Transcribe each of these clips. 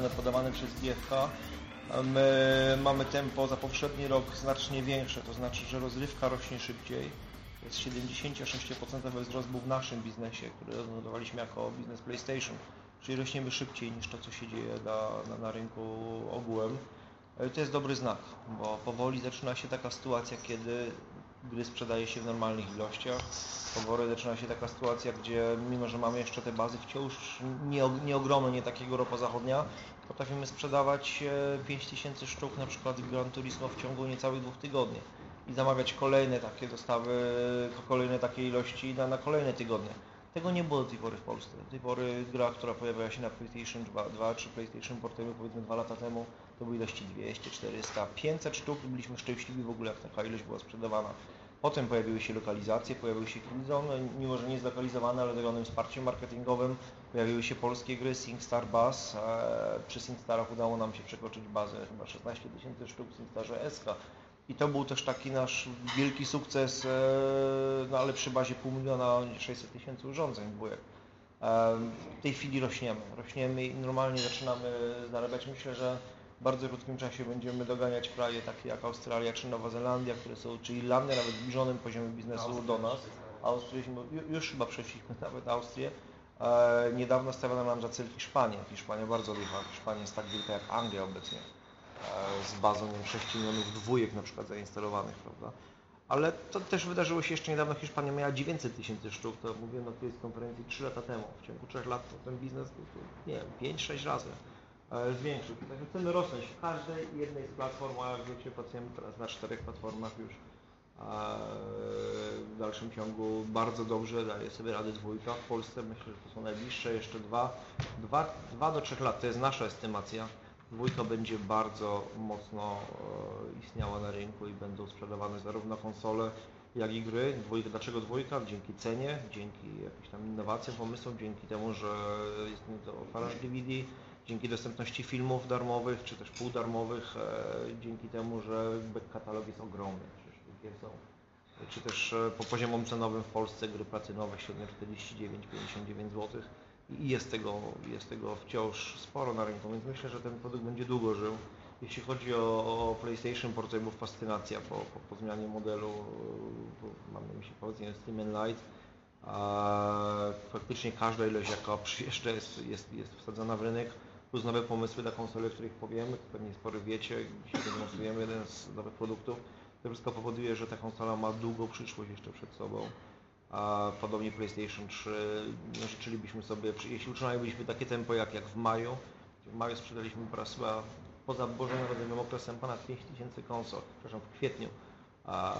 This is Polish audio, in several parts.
oficjalne podawane przez GFK. My mamy tempo za poprzedni rok znacznie większe, to znaczy, że rozrywka rośnie szybciej. Jest 76% wzrost był w naszym biznesie, który odnotowaliśmy jako biznes PlayStation, czyli rośniemy szybciej niż to, co się dzieje na, na, na rynku ogółem. To jest dobry znak, bo powoli zaczyna się taka sytuacja, kiedy gry sprzedaje się w normalnych ilościach. Powoli zaczyna się taka sytuacja, gdzie mimo, że mamy jeszcze te bazy wciąż nieogromne, nie takiego ropa zachodnia, potrafimy sprzedawać 5000 sztuk na przykład w Gran Turismo w ciągu niecałych dwóch tygodni i zamawiać kolejne takie dostawy, kolejne takie ilości na, na kolejne tygodnie. Tego nie było do tej pory w Polsce. Do tej pory gra, która pojawiała się na PlayStation 2, 2 czy PlayStation Portable powiedzmy dwa lata temu, to były ilości 200, 400, 500 sztuk byliśmy szczęśliwi w ogóle, jak taka ilość była sprzedawana. Potem pojawiły się lokalizacje, pojawiły się Killzone, mimo że nie zlokalizowane, ale zrobionym wsparciem marketingowym. Pojawiły się polskie gry, SingStar Buzz. Przy SingStarach udało nam się przekroczyć bazę chyba 16 tysięcy sztuk w SingStarze SK. I to był też taki nasz wielki sukces, e, no ale przy bazie pół miliona 600 tysięcy urządzeń dwójek. E, w tej chwili rośniemy, rośniemy i normalnie zaczynamy zarabiać. Myślę, że w bardzo krótkim czasie będziemy doganiać kraje takie jak Australia czy Nowa Zelandia, które są, czy Irlandia, nawet w zbliżonym poziomie biznesu do nas. Austrię, już chyba przeszliśmy nawet Austrię. E, niedawno stawiono nam za cel Hiszpanię. Hiszpania bardzo licha. Hiszpania jest tak wielka jak Anglia obecnie. E, z bazą nie wiem, 6 milionów dwójek na przykład zainstalowanych, prawda? Ale to też wydarzyło się jeszcze niedawno. Hiszpania miała 900 tysięcy sztuk, to mówiłem na którejś konferencji 3 lata temu. W ciągu 3 lat ten biznes, to, to, nie wiem, 5-6 razy zwiększył. Także chcemy rosnąć w każdej jednej z platform, a jak wiecie, pracujemy teraz na czterech platformach już. W dalszym ciągu bardzo dobrze daje sobie radę dwójka. W Polsce myślę, że to są najbliższe jeszcze dwa, dwa, dwa do trzech lat. To jest nasza estymacja. Dwójka będzie bardzo mocno e, istniała na rynku i będą sprzedawane zarówno konsole, jak i gry. Dwójka, dlaczego dwójka? Dzięki cenie, dzięki jakimś tam innowacjom, pomysłom, dzięki temu, że jest to otwarzacz DVD, dzięki dostępności filmów darmowych, czy też półdarmowych, e, dzięki temu, że katalog jest ogromny, są czy też e, po poziomom cenowym w Polsce gry platynowe średnio 49-59 zł i jest tego, jest tego wciąż sporo na rynku, więc myślę, że ten produkt będzie długo żył. Jeśli chodzi o, o PlayStation Portable, fascynacja po, po, po zmianie modelu, mam na myśli powiedzmy Steam and Light, a faktycznie każda ilość jaka przyjeżdża jest, jest, jest wsadzona w rynek, plus nowe pomysły na konsole, o których powiemy, pewnie spory wiecie, dzisiaj demonstrujemy jeden z nowych produktów. To wszystko powoduje, że ta konsola ma długą przyszłość jeszcze przed sobą a podobnie PlayStation 3 no, życzylibyśmy sobie, jeśli utrzymalibyśmy takie tempo jak, jak w maju, w maju sprzedaliśmy po raz chyba poza Bożym Narodowym okresem ponad 5000 konsol, przepraszam, w kwietniu, a,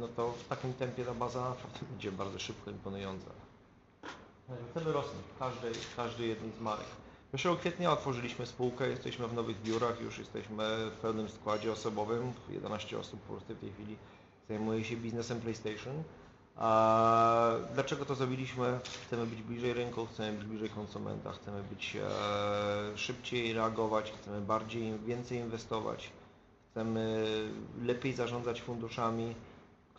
no to w takim tempie ta baza naprawdę będzie bardzo szybko imponująca. Chcemy rosnąć w każdej, każdej jednej z marek. 1 kwietnia otworzyliśmy spółkę, jesteśmy w nowych biurach, już jesteśmy w pełnym składzie osobowym, 11 osób po prostu w tej chwili zajmuje się biznesem PlayStation. A dlaczego to zrobiliśmy? Chcemy być bliżej rynku, chcemy być bliżej konsumenta, chcemy być e, szybciej reagować, chcemy bardziej, więcej inwestować, chcemy lepiej zarządzać funduszami,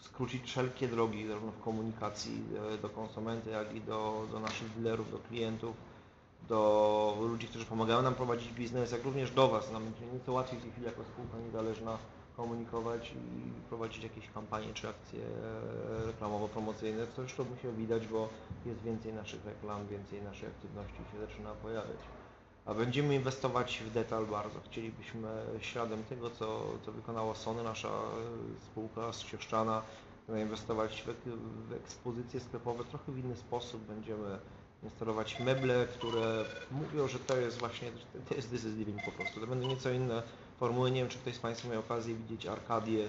skrócić wszelkie drogi, zarówno w komunikacji e, do konsumenta, jak i do, do naszych dealerów, do klientów, do ludzi, którzy pomagają nam prowadzić biznes, jak również do Was. Nam nieco łatwiej w tej chwili jako spółka niezależna komunikować i prowadzić jakieś kampanie czy akcje reklamowo-promocyjne, co zresztą musi widać, bo jest więcej naszych reklam, więcej naszej aktywności się zaczyna pojawiać. A będziemy inwestować w detal bardzo. Chcielibyśmy śladem tego, co, co wykonała Sony, nasza spółka z Sieszczana, zainwestować w, w ekspozycje sklepowe trochę w inny sposób. Będziemy instalować meble, które mówią, że to jest właśnie, to jest this is living po prostu. To będą nieco inne formuły. Nie wiem, czy ktoś z Państwa miał okazję widzieć Arkadię,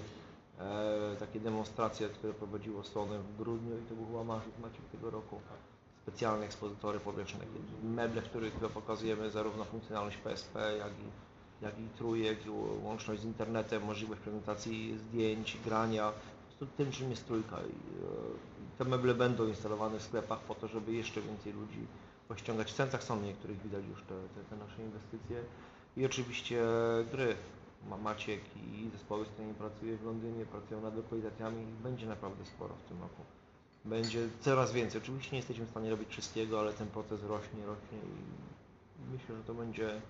e, takie demonstracje, które prowadziło Sony w grudniu i to był chyba marzec, maciek tego roku. Specjalne ekspozytory powietrzne, meble, w których pokazujemy zarówno funkcjonalność PSP, jak i, jak i trójek, łączność z internetem, możliwość prezentacji zdjęć, grania. Tym, czym jest trójka. E, te meble będą instalowane w sklepach po to, żeby jeszcze więcej ludzi pościągać. W centrach Sony niektórych widać już te, te, te nasze inwestycje. I oczywiście gry. Maciek i zespoły, z którymi pracuję w Londynie, pracują nad lokalizacjami będzie naprawdę sporo w tym roku. Będzie coraz więcej. Oczywiście nie jesteśmy w stanie robić wszystkiego, ale ten proces rośnie, rośnie i myślę, że to będzie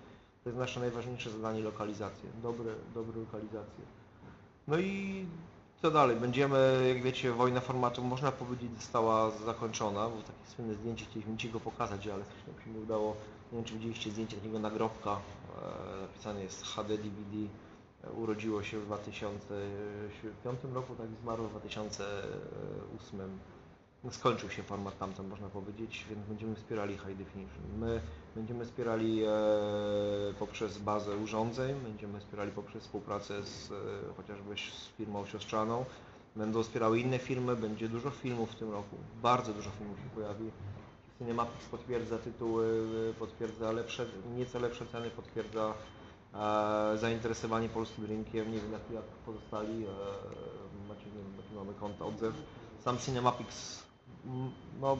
To jest nasze najważniejsze zadanie lokalizacje. Dobre, dobre lokalizacje. No i co dalej? Będziemy, jak wiecie, wojna formatu można powiedzieć została zakończona, bo takie słynne zdjęcie chcieliśmy Ci go pokazać, ale coś nam się nie udało. Nie wiem, czy widzieliście zdjęcie takiego nagrobka, e, napisane jest HD DVD. E, Urodziło się w 2005 roku, tak zmarło w 2008. No, skończył się format tamten, można powiedzieć, więc będziemy wspierali High Definition. My będziemy wspierali e, poprzez bazę urządzeń, będziemy wspierali poprzez współpracę z e, chociażby z firmą siostrzaną. Będą wspierały inne firmy, będzie dużo filmów w tym roku, bardzo dużo filmów się pojawi. Cinemapix potwierdza tytuły, potwierdza lepsze, nieco lepsze ceny, potwierdza e, zainteresowanie polskim rynkiem. Nie wiem jak, pozostali, e, nie wiem jaki mamy konta, odzew. Sam Cinemapix no,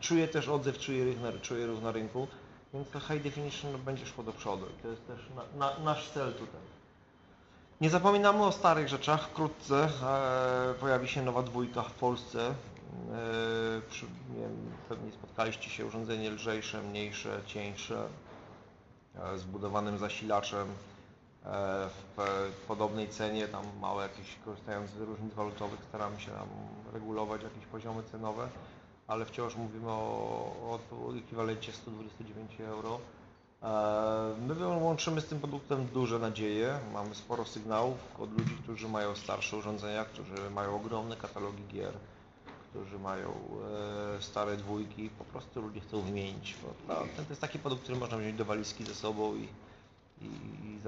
czuje też odzew, czuje ruch na, czuje ruch na rynku, więc to high definition będzie szło do przodu i to jest też na, na, nasz cel tutaj. Nie zapominamy o starych rzeczach. Wkrótce e, pojawi się nowa dwójka w Polsce. E, przy, nie wiem, pewnie spotkaliście się urządzenie lżejsze, mniejsze, cieńsze, e, z budowanym zasilaczem w podobnej cenie, tam małe jakieś, korzystając z różnic walutowych, staramy się tam regulować jakieś poziomy cenowe, ale wciąż mówimy o, o ekwiwalencie 129 euro. E, My łączymy z tym produktem duże nadzieje. Mamy sporo sygnałów od ludzi, którzy mają starsze urządzenia, którzy mają ogromne katalogi gier, którzy mają e, stare dwójki. Po prostu ludzie chcą wymienić. Bo to, to jest taki produkt, który można wziąć do walizki ze sobą i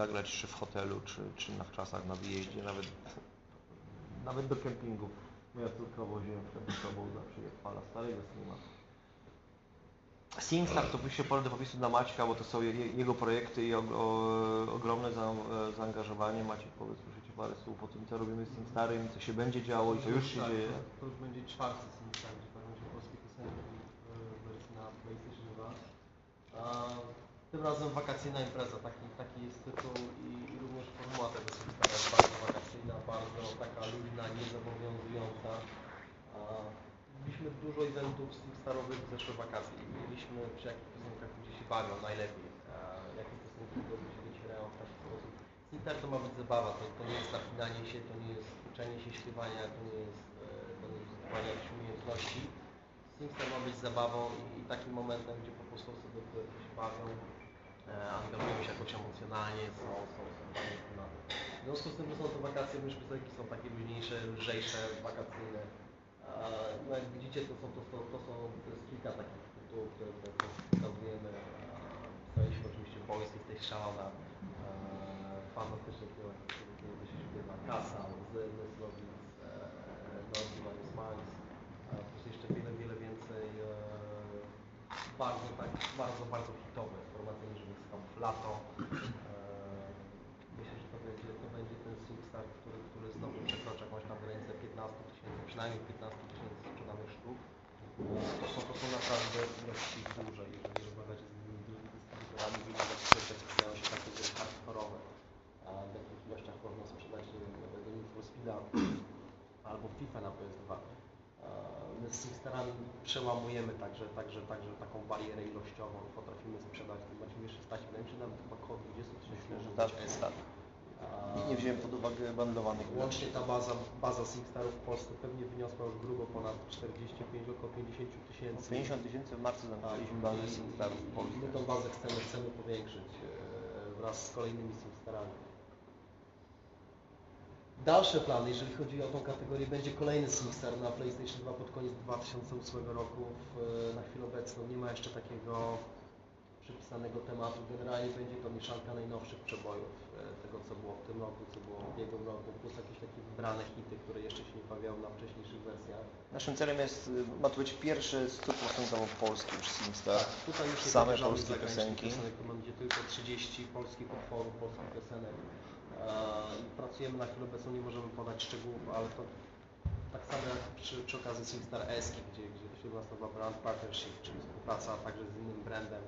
zagrać czy w hotelu, czy, czy na wczasach na wyjeździe, nawet, nawet do kempingu. Moja córka woziłem z sobą zawsze jak fala starego streama. SingStar to wyjście pole do popisu dla Maćka, bo to są je, jego projekty i o, o, ogromne za, e, zaangażowanie. Maciek, powiedz, słyszycie parę słów o tym, co robimy z SingStarem, co się będzie działo i co już się Tak, dzieje. To, to już będzie czwarty że tak będzie polskie piosenki na PlayStation 2. A, tym razem wakacyjna impreza, taki, taki jest tytuł i, i również formuła tego Simstara jest bardzo wakacyjna, bardzo taka luźna, niezobowiązująca. Mieliśmy dużo eventów Simstarowych w zeszłe wakacje i mieliśmy przy jakich piosenkach ludzie się bawią najlepiej, jakie piosenki dobrze się wycierają w taki sposób. Simstar to ma być zabawa, to, to nie jest napinanie się, to nie jest uczenie się śpiewania, to nie jest, e, to nie jest zdobywanie jakichś umiejętności. SingStar ma być zabawą i, i takim momentem, gdzie po prostu osoby, które się bawią, angażują się jakoś emocjonalnie, są, są, są fajne tematy. W związku z tym, że są to wakacje, myśmy piosenki są takie luźniejsze, lżejsze, wakacyjne. E, no jak widzicie, to są, to, to, to są to jest kilka takich tytułów, które które pokazujemy. Staliśmy oczywiście Boys, jesteś szalona. E, fantastyczny film, który się śpiewa. Kasa, Łzy, Myslowic, e, Nordy, Marius Max. E, plus jeszcze wiele, wiele więcej e, bardzo, tak, bardzo, bardzo stawów. Lato. E, myślę, że to będzie, to będzie ten SingStar, który, który znowu przekroczy jakąś tam granicę 15 tysięcy, przynajmniej 15 tysięcy sprzedanych sztuk. To są, to są naprawdę ilości duże, jeżeli rozmawiacie z innymi dystrybutorami, widzicie, że sprzedają się takie gry hardkorowe. A w jakich ilościach można sprzedać nie wiem, nowego Need for Speeda albo FIFA na PS2. A Singstarami przełamujemy także, także, także taką barierę ilościową potrafimy sprzedać, zobaczymy jeszcze stać, wydaje mi się nawet chyba około 20 tysięcy Myślę, że tak, tak. Nie wziąłem pod uwagę bundlowanych. Łącznie ta baza, baza SingStarów w Polsce pewnie wyniosła już grubo ponad 45, około 50 tysięcy. 50 tysięcy w marcu zamknęliśmy bazę SingStarów w Polsce. My tą bazę chcemy, chcemy powiększyć e, wraz z kolejnymi SingStarami. Dalsze plany, jeżeli chodzi o tą kategorię, będzie kolejny SingStar na PlayStation 2 pod koniec 2008 roku. W, na chwilę obecną nie ma jeszcze takiego przypisanego tematu. Generalnie będzie to mieszanka najnowszych przebojów e, tego, co było w tym roku, co było w ubiegłym roku, plus jakieś takie wybrane hity, które jeszcze się nie pojawiały na wcześniejszych wersjach. Naszym celem jest, y, ma to być pierwszy 100% polski już SingStar. Tutaj już Same polskie piosenki. Piosenek, to będzie tylko 30 polskich utworów, polskich piosenek. Pracujemy na chwilę obecną, nie możemy podać szczegółów, ale to tak samo jak przy, przy okazji SingStar Eski, gdzie, gdzie to się nazywa Brand Partnership, czyli współpraca także z innym brandem,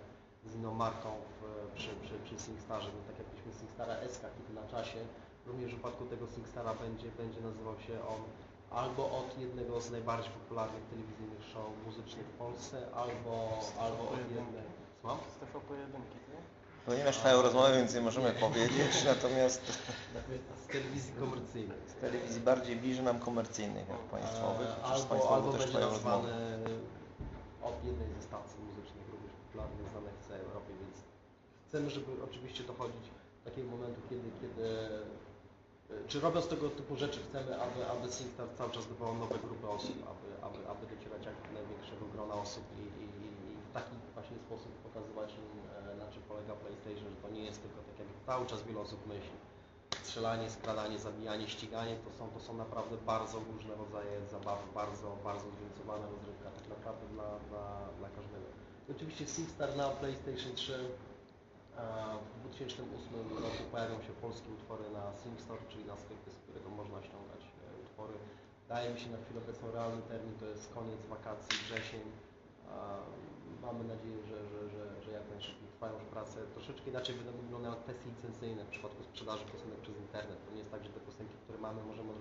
z inną marką w, przy, przy, przy SingStarze. No, tak jak mieliśmy SingStara Eska, kiedy na czasie, również w przypadku tego SingStara będzie, będzie nazywał się on albo od jednego z najbardziej popularnych telewizyjnych show muzycznych w Polsce, albo, albo od. Słucham? Z TVP jedynki, nie? Ponieważ trwają rozmowy, więc nie możemy powiedzieć, natomiast z telewizji komercyjnej. z telewizji bardziej bliży nam komercyjnych jak państwowych, E, chociaż z Albo, państwową albo też będzie trwają rozmowy. nazwany od jednej ze stacji muzycznych, również popularnych, znanych w całej Europie, więc chcemy, żeby oczywiście dochodzić do takiego momentu, kiedy, kiedy e, czy robiąc tego typu rzeczy chcemy, aby, aby SingStar cały czas zdobywał nowe grupy osób, aby, aby, aby docierać jak do największego grona osób i, i i w taki właśnie sposób pokazywać im, e, na czym polega PlayStation, że to nie jest tylko tak jak cały czas wiele osób myśli. Strzelanie, skradanie, zabijanie, ściganie to są, to są naprawdę bardzo różne rodzaje zabawy, bardzo, bardzo zróżnicowana rozrywka tak naprawdę dla, dla, dla każdego. Oczywiście SingStar na PlayStation 3 a W 2008 roku pojawią się polskie utwory na SingStore, czyli na sklepie, z którego można ściągać e, utwory. Daje mi się na chwilę obecną realny termin, to jest koniec wakacji, wrzesień. Mamy nadzieję, że, że, że, że jak najszybciej trwają już prace. Troszeczkę inaczej będą wyglądały kwestie licencyjne w przypadku sprzedaży piosenek przez internet. To nie jest tak, że te piosenki, które mamy, możemy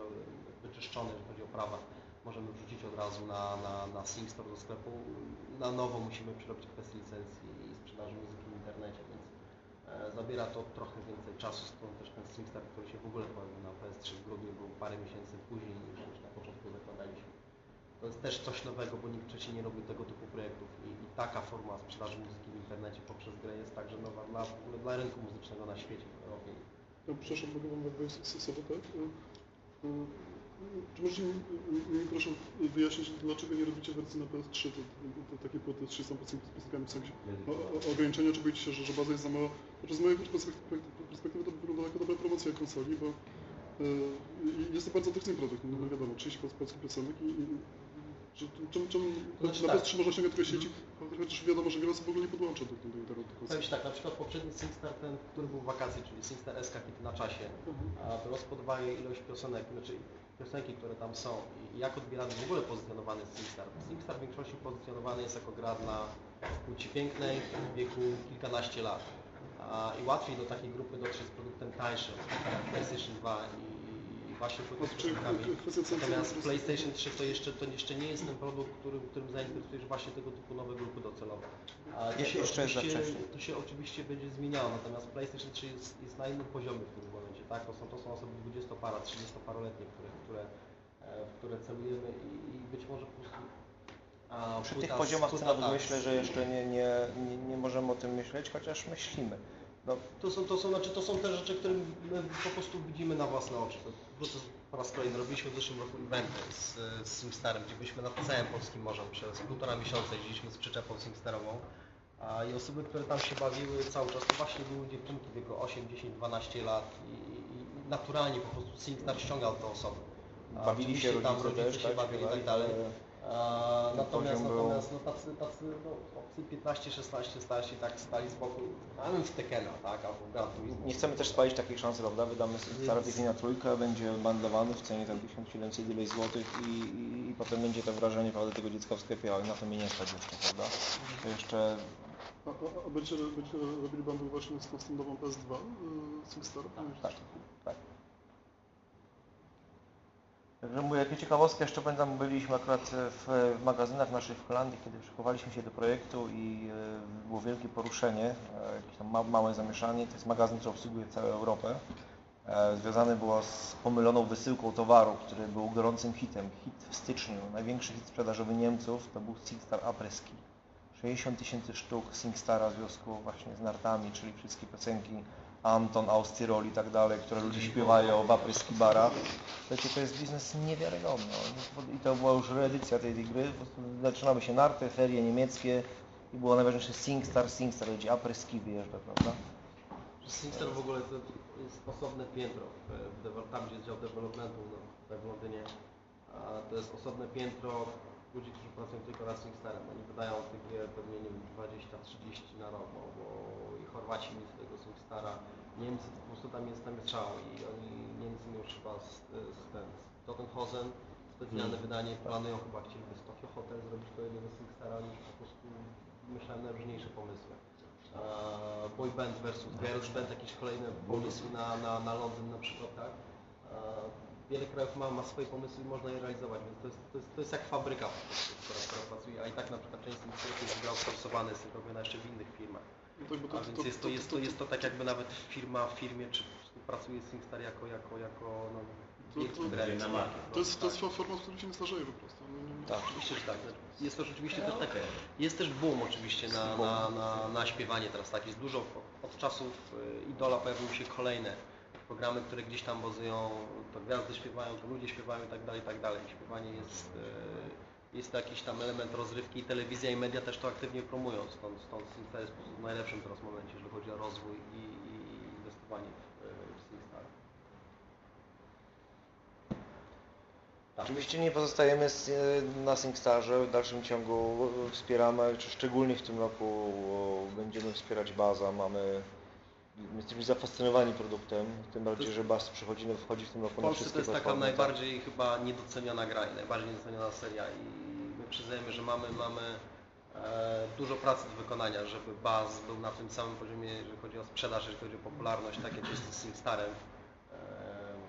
wyczyszczone, jeżeli chodzi o prawa, możemy wrzucić od razu na, na, na SingStore do sklepu. Na nowo musimy przerobić kwestię licencji i sprzedaży muzyki w internecie, więc e, zabiera to trochę więcej czasu, stąd też ten SingStar, który się w ogóle pojawił na PS3 w grudniu, był parę miesięcy później niż na początku zakładaliśmy. To jest też coś nowego, bo nikt wcześniej nie robił tego typu projektów i, i taka forma sprzedaży muzyki w internecie poprzez grę jest także nowa dla, w ogóle dla rynku muzycznego na świecie, w Europie. No, przepraszam, mogę Wam jakby stosować, tak? Y, y, Czy możecie mi, mi proszę wyjaśnić, dlaczego nie robicie wersji na PS3, to, to, to takie płyty z 300 piosenkami w sensie o, o, ograniczenia, czy boicie się, że, że baza jest za mała? Znaczy z mojej perspektywy, perspektywy to wygląda jako dobra promocja konsoli, bo y, jest to bardzo atrakcyjny produkt, no, no wiadomo, 30 polskich piosenek i, i że, czemu, czemu Znaczy na tak. PS3 można ściągać tylko sieci, chociaż wiadomo, że wiele osób w ogóle nie podłącza do, do, do internetu Powiem. Ci tak, na przykład poprzedni SingStar, ten, który był w wakacji, czyli SingStar SK Hit na czasie, pod uwagę ilość piosenek, znaczy piosenki, które tam są i jak odbierany w ogóle pozycjonowany jest SingStar. SingStar w większości pozycjonowany jest jako gra dla płci pięknej w wieku kilkanaście lat. A, I łatwiej do takiej grupy dotrzeć z produktem tańszym, tak jak PlayStation 2 i, i właśnie ceny Natomiast PlayStation 3 to jeszcze, to jeszcze nie jest ten produkt, którym, którym zainteresujesz właśnie tego typu nowe grupy docelowe. A to się, jeszcze oczywiście, to się oczywiście będzie zmieniało, natomiast PlayStation 3 jest, jest na innym poziomie w tym momencie, tak? To są, to są osoby 20-para, 30-paroletnie, które, które, e, w które celujemy i, i być może po prostu a, Przy tych poziomach cenowych tak, myślę, że jeszcze nie, nie, nie, nie możemy o tym myśleć, chociaż myślimy. No, To są, to, są, znaczy, to są te rzeczy, które my po prostu widzimy na własne oczy. To po raz kolejny. Robiliśmy w zeszłym roku eventy z, z SingStarem, gdzie byliśmy nad całym Polskim Morzem przez półtora miesiąca jeździliśmy z przyczepą SingStarową. A, I osoby, które tam się bawiły cały czas, to właśnie były dziewczynki w wieku 8, 10, 12 lat i, i, naturalnie po prostu SingStar ściągał te osoby. A Bawili się tam rodzice rodzice też, się tak, bawili i tak dalej. A, natomiast natomiast no, tacy, tacy no, chłopcy 15-16 starsi tak stali z boku, a w Tekena, tak, albo. Nie chcemy też spalić takiej szansy, prawda? Wydamy Wiedźmi na trójkę, będzie bandowany w cenie tam 1700 ileś złotych i, i, i potem będzie to wrażenie prawda, tego dziecka w sklepie, ale na to mnie nie stać jeszcze, prawda? To jeszcze A, a, a będziecie, będziecie robili bundle właśnie z tą standardową PS2 y, SingStar? tak, tak. Mówię, jakie ciekawostki jeszcze pamiętam, byliśmy akurat w, magazynach naszych w Holandii, kiedy przygotowaliśmy się do projektu i e, było wielkie poruszenie, e, jakieś tam ma, małe zamieszanie. To jest magazyn, który obsługuje całą Europę. E, związane było z pomyloną wysyłką towaru, który był gorącym hitem. Hit w styczniu, największy hit sprzedażowy Niemców to był SingStar Apreski. 60 tysięcy sztuk SingStara w związku właśnie z nartami, czyli wszystkie piosenki Anton, Austyrol i tak dalej, które ludzie śpiewają w apryski barach. Słuchajcie, to jest biznes niewiarygodny. I to była już reedycja tej, tej gry. Zaczynały się narty, ferie niemieckie i było najważniejsze SingStar, SingStar, gdzie apryski wyjeżdża, prawda? SingStar w ogóle to jest osobne piętro, w, tam gdzie jest dział developmentu no, w Londynie, to jest osobne piętro ludzi, którzy pracują tylko nad SingStarem. Oni wydają tych gier pewnie nie wiem, 20-30 na rok, bo, bo i Chorwaci mieli swojego SingStara, Niemcy po prostu tam jest, tam jest szał i oni, Niemcy już chyba z, z, ten, z Tottenhausen specjalne wydanie planują chyba chcieliby z Tokyo Hotel zrobić kolejnego SingStara, oni po prostu myślałem najróżniejsze pomysły. Eee, boy band versus girls band, jakieś kolejne pomysły na, na, na Londyn na przykład, tak? Eee, Wiele krajów ma, ma swoje pomysły i można je realizować, więc to jest, to jest, to jest jak fabryka po prostu, która, która pracuje, a i tak na przykład część z tych produktów jest outsourcowane, jest robiona jeszcze w innych firmach. No tak, to, A więc jest to, jest, to, jest to tak jakby nawet firma w firmie, czy współpracuje z SingStar jako, jako, jako no, To- to- markę. to jest, to jest tak. forma, w której się nie starzeje po prostu. No, Tak. Oczywiście, że tak. Jest to rzeczywiście też takie. Jest też boom oczywiście na, na, na, na śpiewanie teraz tak. Jest dużo od czasów y, Idola pojawiły się kolejne programy, które gdzieś tam bazują, to gwiazdy śpiewają, to ludzie śpiewają i tak dalej, i tak dalej. Śpiewanie jest, y, jest to jakiś tam element rozrywki i telewizja i media też to aktywnie promują. Stąd, stąd SingStar jest w najlepszym teraz momencie, jeżeli chodzi o rozwój i, i inwestowanie w, y, w SingStar. Tak. Oczywiście nie pozostajemy e, na SingStarze, w dalszym ciągu wspieramy, szczególnie w tym roku e, będziemy wspierać Baza, mamy jesteśmy zafascynowani produktem, tym bardziej, że Baz przychodzi, wchodzi w tym roku W na Polsce wszystkie to jest taka tak. najbardziej chyba niedoceniona gra i najbardziej niedoceniona seria i my przyznajemy, że mamy, mamy e, dużo pracy do wykonania, żeby Baz był na tym samym poziomie, jeżeli chodzi o sprzedaż, jeżeli chodzi o popularność, tak jak jest z SingStarem. E,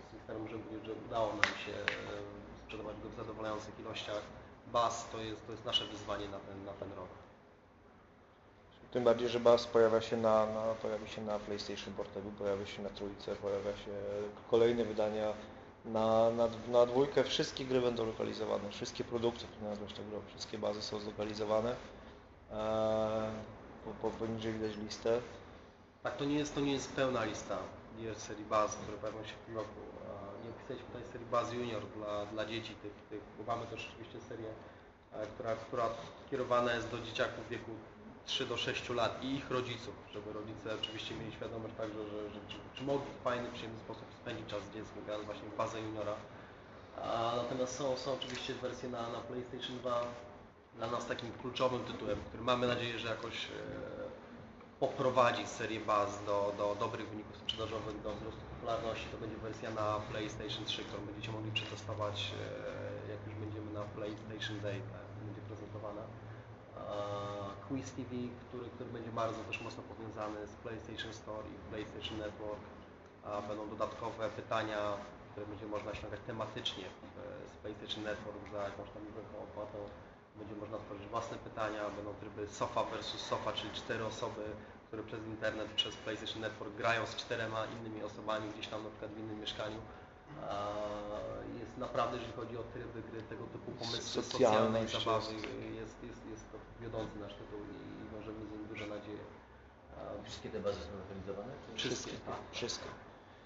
z SingStarem muszę powiedzieć, że udało nam się e, sprzedawać go w zadowalających ilościach. Baz to jest, to jest nasze wyzwanie na ten, na ten rok. Tym bardziej, że Baz pojawia się na, na, pojawi się na PlayStation Portable, pojawia się na trójce, pojawia się kolejne wydania na, na, na dwójkę. Wszystkie gry będą lokalizowane, wszystkie produkty, które tak wszystkie bazy są zlokalizowane. Eee, po, po, poniżej widać listę. Tak, to nie jest, to nie jest pełna lista gier serii Baz, które pojawią się w tym roku. Nie opisaliśmy tutaj serii Baz Junior dla, dla dzieci tych, tych, bo mamy też oczywiście serię, e, która, która kierowana jest do dzieciaków w wieku 3 do 6 lat i ich rodziców, żeby rodzice oczywiście mieli świadomość także, że, że czy, czy mogli w fajny, przyjemny sposób spędzić czas z dzieckiem, grając właśnie w bazę juniora. A, natomiast są, są oczywiście wersje na, na PlayStation 2 dla nas takim kluczowym tytułem, który mamy nadzieję, że jakoś e, poprowadzi serię baz do, do dobrych wyników sprzedażowych, do wzrostu popularności. To będzie wersja na PlayStation 3, którą będziecie mogli przetestować, e, jak już będziemy na PlayStation Day, tak, będzie prezentowana. A Quiz TV, który, który będzie bardzo też mocno powiązany z PlayStation Store i PlayStation Network. Będą dodatkowe pytania, które będzie można ściągać tematycznie e, z PlayStation Network za jakąś tam opłatą. Będzie można tworzyć własne pytania, będą tryby sofa versus sofa, czyli cztery osoby, które przez internet, przez PlayStation Network grają z czterema innymi osobami gdzieś tam na przykład w innym mieszkaniu. Jest naprawdę, jeżeli chodzi o tryby gry, tego typu pomysły socjalnej zabawy, jest. jest, jest, to wiodący nasz tytuł i możemy z nim duże nadzieje. Wszystkie te bazy są lokalizowane? Czy... Wszystkie. Wszystkie.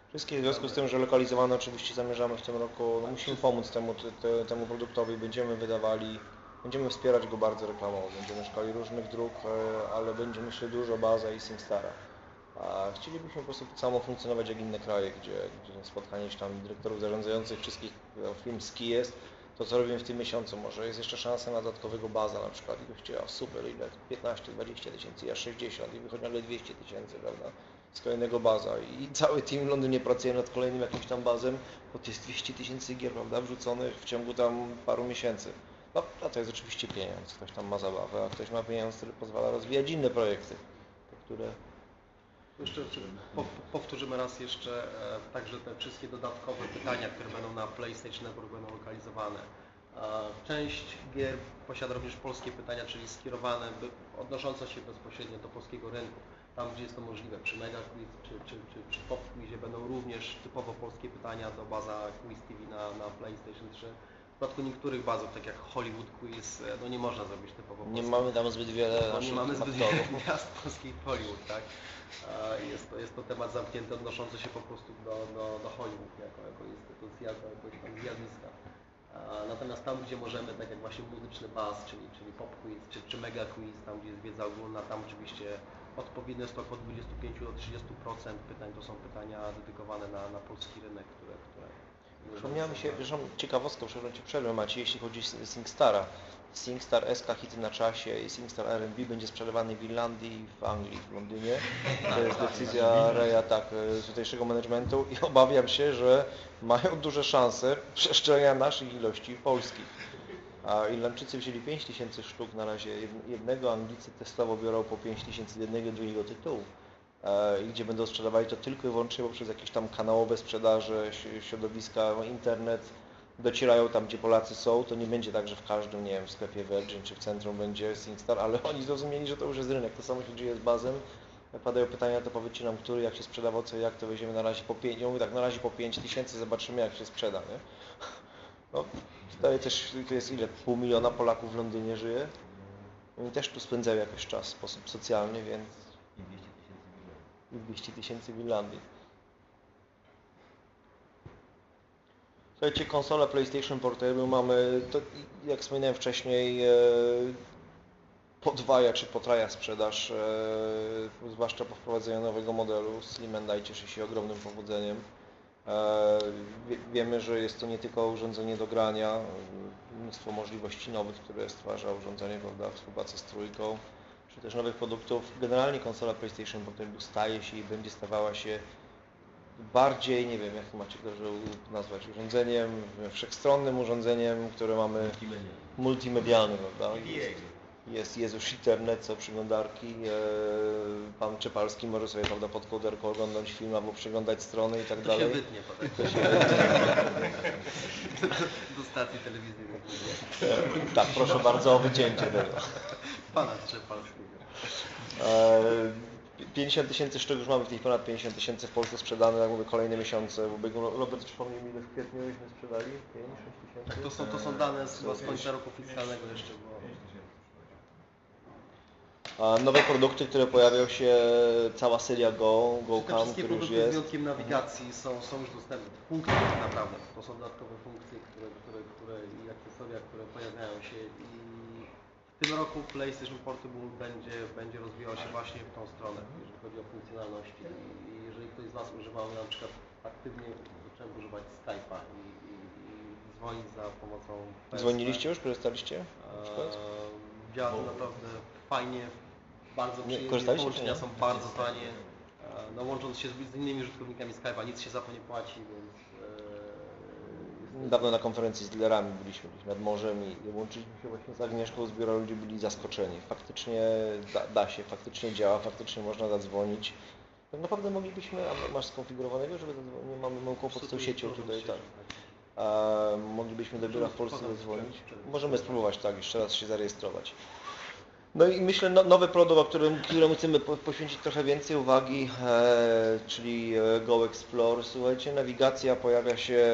Wszystkie w związku z tym, że lokalizowane oczywiście zamierzamy w tym roku, no musimy pomóc temu, te, temu produktowi, będziemy wydawali, będziemy wspierać go bardzo reklamowo, będziemy szukali różnych dróg, e, ale będzie myślę dużo baza i SingStara. A chcielibyśmy po prostu samo funkcjonować jak inne kraje, gdzie, gdzie spotkanie się tam dyrektorów zarządzających wszystkich no, firm ski jest, to co robimy w tym miesiącu, może jest jeszcze szansa na dodatkowego baza na przykład i goście, super, ile? 15-20 tysięcy, ja 60 i wychodzi nagle 200 tysięcy, prawda? z kolejnego baza i cały team w Londynie pracuje nad kolejnym jakimś tam bazem, bo to jest 200 tysięcy gier, prawda, wrzuconych w ciągu tam paru miesięcy. No, a to jest oczywiście pieniądz, ktoś tam ma zabawę, a ktoś ma pieniądz, który pozwala rozwijać inne projekty, które Jeszcze powtórzymy raz jeszcze e, także te wszystkie dodatkowe pytania, które będą na PlayStation Network będą lokalizowane. E, Część gier posiada również polskie pytania, czyli skierowane, odnoszące się bezpośrednio do polskiego rynku. Tam, gdzie jest to możliwe, przy Mega Quiz czy, czy, czy, czy Pop Quizie będą również typowo polskie pytania do baza Quiz TV na, na PlayStation 3. W przypadku niektórych bazów, tak jak Hollywood Quiz, e, no nie można zrobić typowo nie polskich mamy tam zbyt wiele bo nie mamy zbyt wiele gwiazd polskich Hollywood, tak? Jest to, jest to temat zamknięty, odnoszący się po prostu do, do, do Hollywood jako, jako instytucji, jako tam zjawiska. Natomiast tam, gdzie możemy, tak jak właśnie muzyczny baz, czyli, czyli pop quiz, czy, czy mega quiz, tam gdzie jest wiedza ogólna, tam oczywiście odpowiednio jest około 25 do 30% pytań to są pytania dedykowane na, na polski rynek, które... które Przypomniała się, zresztą ciekawostka, przepraszam Cię przerwę jeśli chodzi o SingStara. SingStar SK hity na czasie i SingStar R&B będzie sprzedawany w Irlandii i w Anglii, w Londynie. To jest decyzja Reya, tak, tutejszego managementu i obawiam się, że mają duże szanse przeszczelenia naszych ilości polskich. A Irlandczycy wzięli 5 tysięcy sztuk na razie jed- jednego, Anglicy testowo biorą po 5 tysięcy jednego i drugiego tytułu. E, i gdzie będą sprzedawali to tylko i wyłącznie poprzez jakieś tam kanałowe sprzedaże, środowiska, no, internet, docierają tam, gdzie Polacy są, to nie będzie tak, że w każdym, nie wiem, w sklepie Virgin czy w centrum będzie SingStar, ale oni zrozumieli, że to już jest rynek. To samo się dzieje z bazem padają pytania, to powiedzcie nam, który, jak się sprzedawał, co, jak to weźmiemy na razie po 5, ja mówię tak, na razie po 5 tysięcy, zobaczymy jak się sprzeda, nie? No, tutaj też tu jest ile, pół miliona Polaków w Londynie żyje. Oni też tu spędzają jakiś czas w sposób socjalny, więc I 200 tysięcy milionów. i 200 tysięcy w Irlandii. Słuchajcie, konsola PlayStation Portable mamy, to jak wspominałem wcześniej, e, podwaja czy potraja sprzedaż, e, zwłaszcza po wprowadzeniu nowego modelu. Slim and cieszy się ogromnym powodzeniem. E, wie- Wiemy, że jest to nie tylko urządzenie do grania, mnóstwo możliwości nowych, które stwarza urządzenie, prawda, współpracy z trójką, czy też nowych produktów. Generalnie konsola PlayStation Portable staje się i będzie stawała się bardziej, nie wiem jak to macie to nazwać, urządzeniem, wszechstronnym urządzeniem, które mamy Multimedia. multimedialne, prawda? Jego. Jest Jezus internet, co przeglądarki, e, pan Czepalski może sobie prawda, pod kołderką oglądać film albo przeglądać strony i tak To się dalej. wytnie potem. To się wytnie. Do stacji telewizyjnej. Tak, proszę bardzo o wycięcie tego. Pana. E, 50 tysięcy sztuk już mamy w tej ponad 50 tysięcy w Polsce sprzedane, jak mówię, kolejne miesiące. W ubiegłym Robert, przypomnij mi, ile w kwietniu żeśmy sprzedali? 5, 6 tysięcy? Tak, to są, to są dane z, z końca roku fiskalnego jeszcze, bo A nowe produkty, które pojawią się, cała seria Go, Go te Cam, wszystkie który już produkty z jest. wyjątkiem nawigacji są, są już dostępne. Punkty tak naprawdę. To są dodatkowe funkcje, które, które, które i akcesoria, które pojawiają się i w tym roku PlayStation Portable będzie, będzie rozwijał się właśnie w tą stronę, jeżeli chodzi o funkcjonalności. I jeżeli ktoś z Was używał na przykład aktywnie zacząłem używać Skype'a i, i, i dzwonić za pomocą PSP. Dzwoniliście już, korzystaliście? Eee, Działa to naprawdę fajnie, bardzo przyjemnie, połączenia są bardzo tanie. Eee, No łącząc się z, z innymi użytkownikami Skype'a nic się za to nie płaci, więc Dawno na konferencji z dealerami byliśmy gdzieś nad morzem i łączyliśmy się właśnie z Agnieszką z biura, ludzie byli zaskoczeni. Faktycznie da, da się, faktycznie działa, faktycznie można zadzwonić. Tak naprawdę moglibyśmy, a masz skonfigurowanego, żeby zadzwonić, nie mamy mamy kłopot z tą siecią tutaj, tak. A moglibyśmy do biura w Polsce zadzwonić. Możemy spróbować tak, jeszcze raz się zarejestrować. No i myślę no, nowy produkt, którym, któremu chcemy po- poświęcić trochę więcej uwagi, e, czyli e, Go Explore. Słuchajcie, nawigacja pojawia się,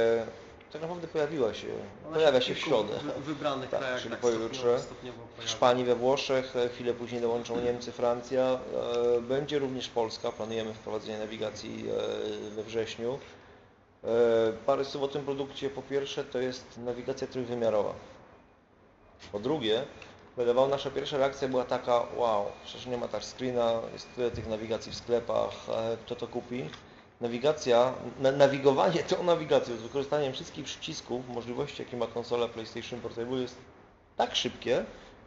tak naprawdę pojawiła się, Ona pojawia w się w środę. wy- wybranych Tak, krajach czyli tak pojutrze. stopniowo, stopniowo W. Hiszpanii, we Włoszech, e, chwilę później dołączą Niemcy, Francja. E, Będzie również Polska, planujemy wprowadzenie nawigacji e, we wrześniu. Parę słów o tym produkcie. Po pierwsze to jest nawigacja trójwymiarowa. Po drugie, wydawało nasza pierwsza reakcja była taka, wow, przecież nie ma touchscreena, jest tyle tych nawigacji w sklepach, kto to kupi? Nawigacja, na, nawigowanie tą nawigacją z wykorzystaniem wszystkich przycisków, możliwości jakie ma konsola PlayStation Portable jest tak szybkie,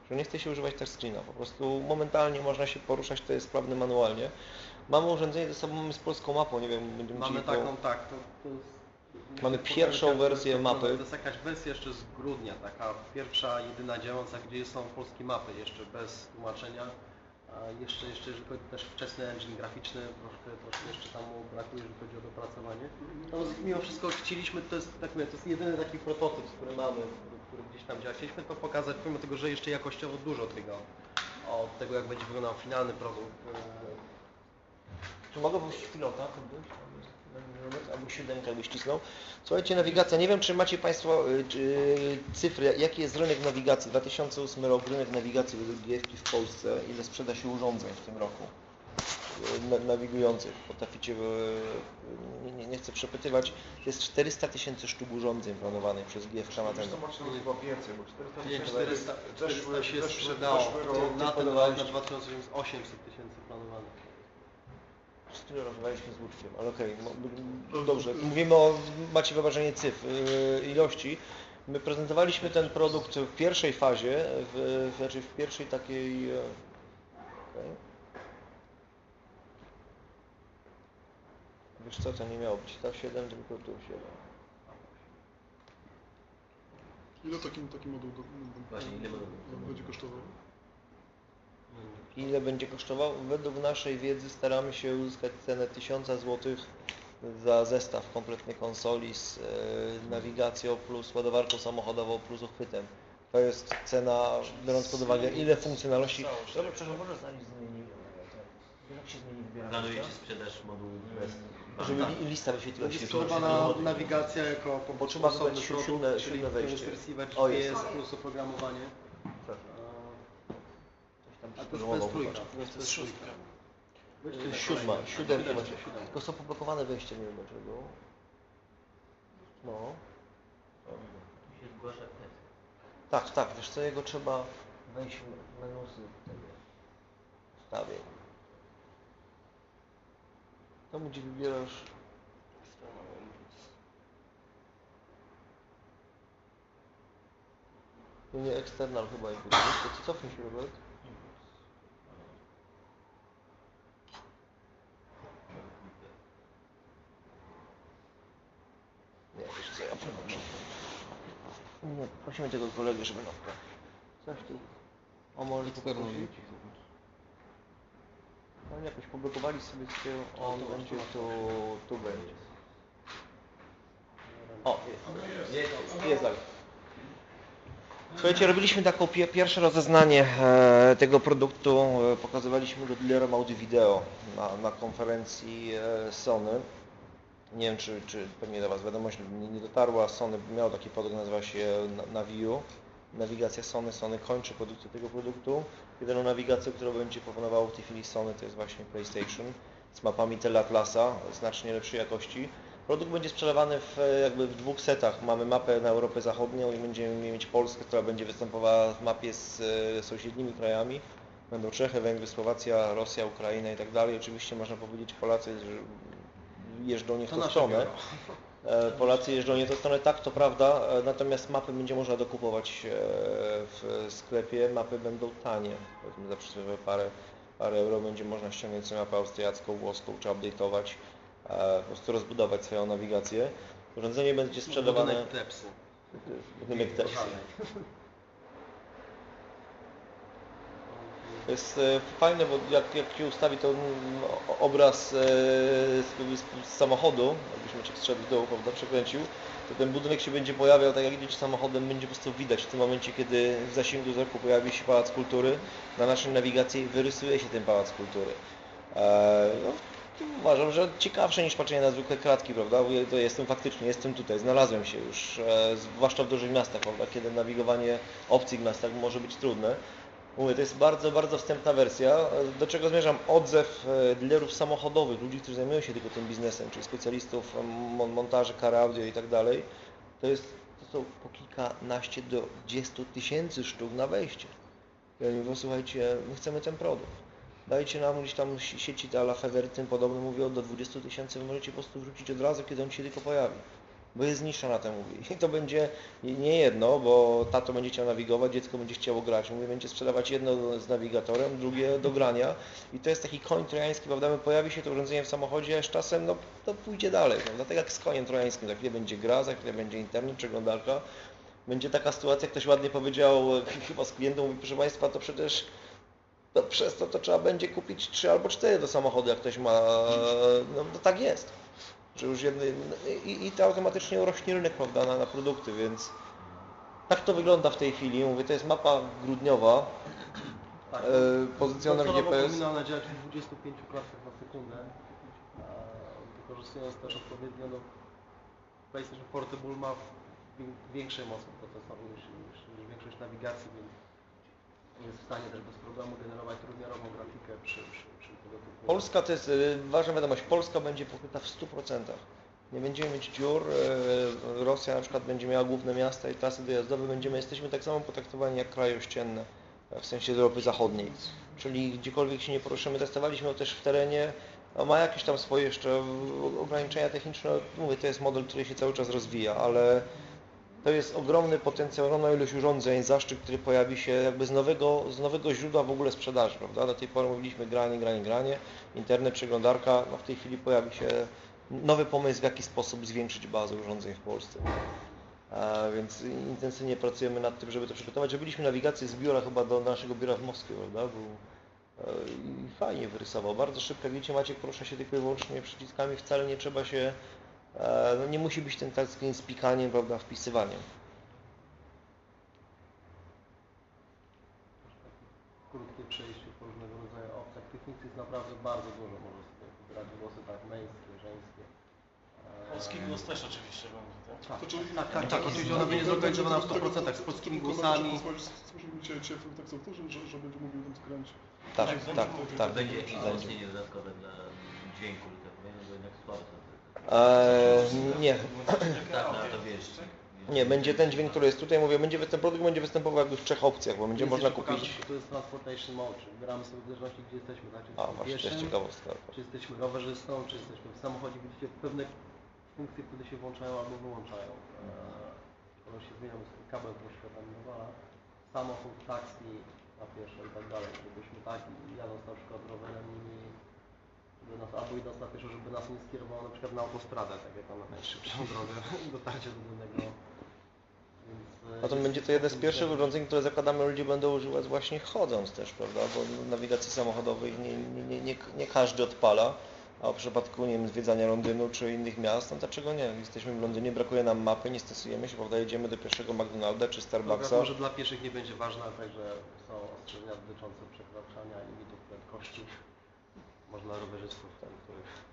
że nie chce się używać touchscreena. Po prostu momentalnie można się poruszać, to jest sprawne manualnie. Mamy urządzenie ze sobą, mamy z polską mapą, nie wiem, będziemy Mamy taką, tak, to, to jest... Mamy pierwszą to wersję wygląda. mapy. To jest jakaś wersja jeszcze z grudnia, taka pierwsza, jedyna działająca, gdzie są polskie mapy jeszcze bez tłumaczenia. A jeszcze, jeszcze jeżeli chodzi też wczesny engine graficzny, troszkę, troszkę jeszcze tam brakuje, jeżeli chodzi o dopracowanie. No, mimo wszystko chcieliśmy, to jest, tak mówię, to jest jedyny taki prototyp, który mamy, który, który gdzieś tam działa. Chcieliśmy to pokazać, pomimo tego, że jeszcze jakościowo dużo tego, od tego jak będzie wyglądał finalny produkt. e, Czy mogę puścić pilota? Albo siódemkę. Słuchajcie, nawigacja. Nie wiem, czy macie Państwo y, czy, cyfry, jaki jest rynek nawigacji. 2008 rok, rynek nawigacji według GFK w Polsce. Ile sprzeda się urządzeń w tym roku y, na, nawigujących. Potraficie, y, nie, nie, nie chcę przepytywać, jest 400 tysięcy sztuk urządzeń planowanych przez GFK na ten rok. chyba więcej, bo 400 Nie, tysięcy 400, zeszły- 400 się sprzedało. Na ten rok, na 2000 800 tysięcy. Tyle rozmawialiśmy z Łódkiem, ale okej, mo- dobrze. Mówimy o, macie wyobrażenie cyfr, y, ilości. My prezentowaliśmy ten produkt w pierwszej fazie, w, w- znaczy w pierwszej takiej... e, okej. Wiesz co, to nie miało być tak 7, tylko tu 7. Ile taki, taki moduł do, Właśnie, ile moduł? będzie kosztował? Ile będzie kosztował? Według naszej wiedzy staramy się uzyskać cenę 1000 zł za zestaw kompletnie konsoli z e, nawigacją plus ładowarką samochodową plus uchwytem. To jest cena, biorąc pod uwagę ile funkcjonalności... Dobra, przepraszam, może znaleźć zmieni... Jak się zmieni Planujecie sprzedaż modułów bez... Żeby Tak. li- lista wyświetliła się. sprzedawana nawigacja jako Bo trzeba osobny dodać produkt, siódme- czyli to jest wejście. receiver O, jest. GPS plus oprogramowanie. Tak. A to jest trójka. To jest trójka. To jest siódma, siódemka macie. Tylko są poblokowane wejścia, nie wiem dlaczego. No. Tu się zgłasza test. Tak, tak, wiesz co, jego trzeba wejść w menusy tego ustawień. Tam gdzie wybierasz To nie external chyba input, to co cofnij się Robert? Nie, wiesz co, ja. Nie, prosimy tego kolegę, żeby nowka. Coś tu. O, może tu poprosić? Oni jakoś poblokowali sobie z tyłu, on będzie tu, tu będzie. O, jest. Jest, jest dalej. Słuchajcie, robiliśmy taką pie pierwsze rozeznanie e, tego produktu, e, pokazywaliśmy go dealerom audio wideo na, na konferencji e, Sony. Nie wiem, czy, czy pewnie do Was wiadomość nie, nie dotarła. Sony miał taki produkt, nazywa się Na- Navio. Nawigacja Sony. Sony kończy produkcję tego produktu. Jedyną nawigację, którą będzie proponowało w tej chwili Sony, to jest właśnie PlayStation z mapami Teleatlasa znacznie lepszej jakości. Produkt będzie sprzedawany w, jakby w dwóch setach. Mamy mapę na Europę Zachodnią i będziemy mieć Polskę, która będzie występowała w mapie z e, sąsiednimi krajami. Będą Czechy, Węgry, Słowacja, Rosja, Ukraina i tak dalej. Oczywiście można powiedzieć, Polacy że jeżdżą nie w To tą stronę. biuro. E, Polacy jeżdżą nie tą stronę, tak, to prawda, e, natomiast mapy będzie można dokupować e, w sklepie. Mapy będą tanie, powiedzmy za parę, parę euro będzie można ściągnąć sobie mapę austriacką, włoską, czy update'ować, e, po prostu rozbudować swoją nawigację. Urządzenie będzie sprzedawane... Budynek. Budynek. Jest e, fajne, bo jak, jak się ustawi o- obraz e, z, z, z samochodu, jakbyśmy cię strzedł w dół, prawda, przekręcił, to ten budynek się będzie pojawiał, tak jak idziesz samochodem, będzie po prostu widać w tym momencie, kiedy w zasięgu wzroku pojawi się Pałac Kultury, na naszej nawigacji wyrysuje się ten Pałac Kultury. E, no, uważam, że ciekawsze niż patrzenie na zwykłe kratki, prawda? To jestem faktycznie, jestem tutaj, znalazłem się już, e, zwłaszcza w dużych miastach, prawda? Kiedy nawigowanie obcych miastach może być trudne. Mówię, to jest bardzo, bardzo wstępna wersja. Do czego zmierzam? Odzew e, dealerów samochodowych, ludzi, którzy zajmują się tylko tym biznesem, czyli specjalistów montaży, kar audio i tak dalej, to jest, to są po kilkanaście do 20 tysięcy sztuk na wejście. Ja mówię, słuchajcie, my chcemy ten produkt. Dajcie nam gdzieś tam si- sieci te Fever, tym podobne, mówią, do 20 tysięcy możecie po prostu wrzucić od razu, kiedy on się tylko pojawi. Bo jest niższa na tym mówi. I to będzie nie jedno, bo tato będzie chciał nawigować, dziecko będzie chciało grać. Mówię, będzie sprzedawać jedno z nawigatorem, drugie do grania. I to jest taki koń trojański, prawda? Pojawi się to urządzenie w samochodzie, a z czasem no, to pójdzie dalej. Prawda? Tak jak z koniem trojańskim. Za chwilę będzie gra, za chwilę będzie internet, przeglądarka. Będzie taka sytuacja, ktoś ładnie powiedział, chyba z klientem, mówi, proszę Państwa, to przecież przez to, to trzeba będzie kupić trzy albo cztery do samochodu, jak ktoś ma, no tak jest. Że już jedny, i, i to automatycznie rośnie rynek, prawda, na, na produkty, więc tak to wygląda w tej chwili. Mówię, to jest mapa grudniowa, Tak. e, pozycjoner GPS. działać w 25 klatkach na sekundę, e, wykorzystując też odpowiednio, no, PlayStation Portable ma wię- większej mocy procesoru niż, niż, niż większość nawigacji, więc jest w stanie też bez problemu generować trójmiarową grafikę przy, przy. Polska to jest y, ważna wiadomość, Polska będzie pokryta w 100%. Nie będziemy mieć dziur, y, Rosja na przykład będzie miała główne miasta i trasy dojazdowe, będziemy, jesteśmy tak samo potraktowani jak kraje ościenne, e, w sensie Europy Zachodniej. Czyli gdziekolwiek się nie poruszymy, testowaliśmy to też w terenie, no, ma jakieś tam swoje jeszcze ograniczenia techniczne, mówię, to jest model, który się cały czas rozwija, ale to jest ogromny potencjał, ogromna ilość urządzeń, zaszczyt, który pojawi się jakby z nowego, z nowego źródła w ogóle sprzedaży, prawda? Do tej pory mówiliśmy granie, granie, granie, internet, przeglądarka, no w tej chwili pojawi się nowy pomysł, w jaki sposób zwiększyć bazę urządzeń w Polsce. A więc intensywnie pracujemy nad tym, żeby to przygotować. Robiliśmy nawigację z biura chyba do naszego biura w Moskwie, prawda? Był, e, I fajnie wyrysował, bardzo szybko. Widzicie, Maciek porusza się tylko i wyłącznie przyciskami, wcale nie trzeba się no nie musi być ten touchscreen z pikaniem, prawda, wpisywaniem. krótkie przejście po różnego rodzaju opcjach. Tych funkcji jest naprawdę bardzo dużo, może sobie brać głosy tak męskie, żeńskie. E, Polski głos też oczywiście będzie, tak? Tak, To czyli- tak, tak, tak, oczywiście ona będzie zorganizowana w 100% z polskimi głosami. Słyszę dzisiaj dzisiaj tak są to, że, będzie mówił tam skręć. Tak, tak, tak. Będzie i wzmocnienie dodatkowe dla dźwięku, że tak powiem, no bo jednak słabe. Eee, nie, nie, będzie ten dźwięk, który jest tutaj, mówię, będzie ten produkt będzie występował jakby w trzech opcjach, bo będzie można pokażę, kupić... że To jest transportation mode, czyli wybieramy sobie w zależności gdzie jesteśmy, tak? Czy A, jesteśmy właśnie, to jest ciekawostka. czy jesteśmy rowerzystą, czy jesteśmy w samochodzie, widzicie pewne funkcje wtedy się włączają albo wyłączają. Eee, Ono się zmienia, kabel tam nawala. Samochód, taksi na pieszo i tak dalej. Żebyśmy tak jadąc na przykład rowerem żeby nas, albo idąc na pieszo, żeby nas nie skierowało na przykład na autostradę, tak jak tam na najszybszą drogę, dotarcie do danego. Więc, e, Potem będzie to jedne z pierwszych urządzeń, które zakładamy ludzie będą używać właśnie chodząc też, prawda? Bo nawigacji samochodowej nie, nie, nie, nie, każdy odpala, a w przypadku nie wiem, zwiedzania Londynu czy innych miast, no dlaczego nie? Jesteśmy w Londynie, brakuje nam mapy, nie stosujemy się, prawda? Jedziemy do pierwszego McDonalda czy Akurat Starbucksa. może dla pieszych nie będzie ważne, ale także są ostrzeżenia dotyczące przekraczania limitów prędkości. Można rowerzystów, tam,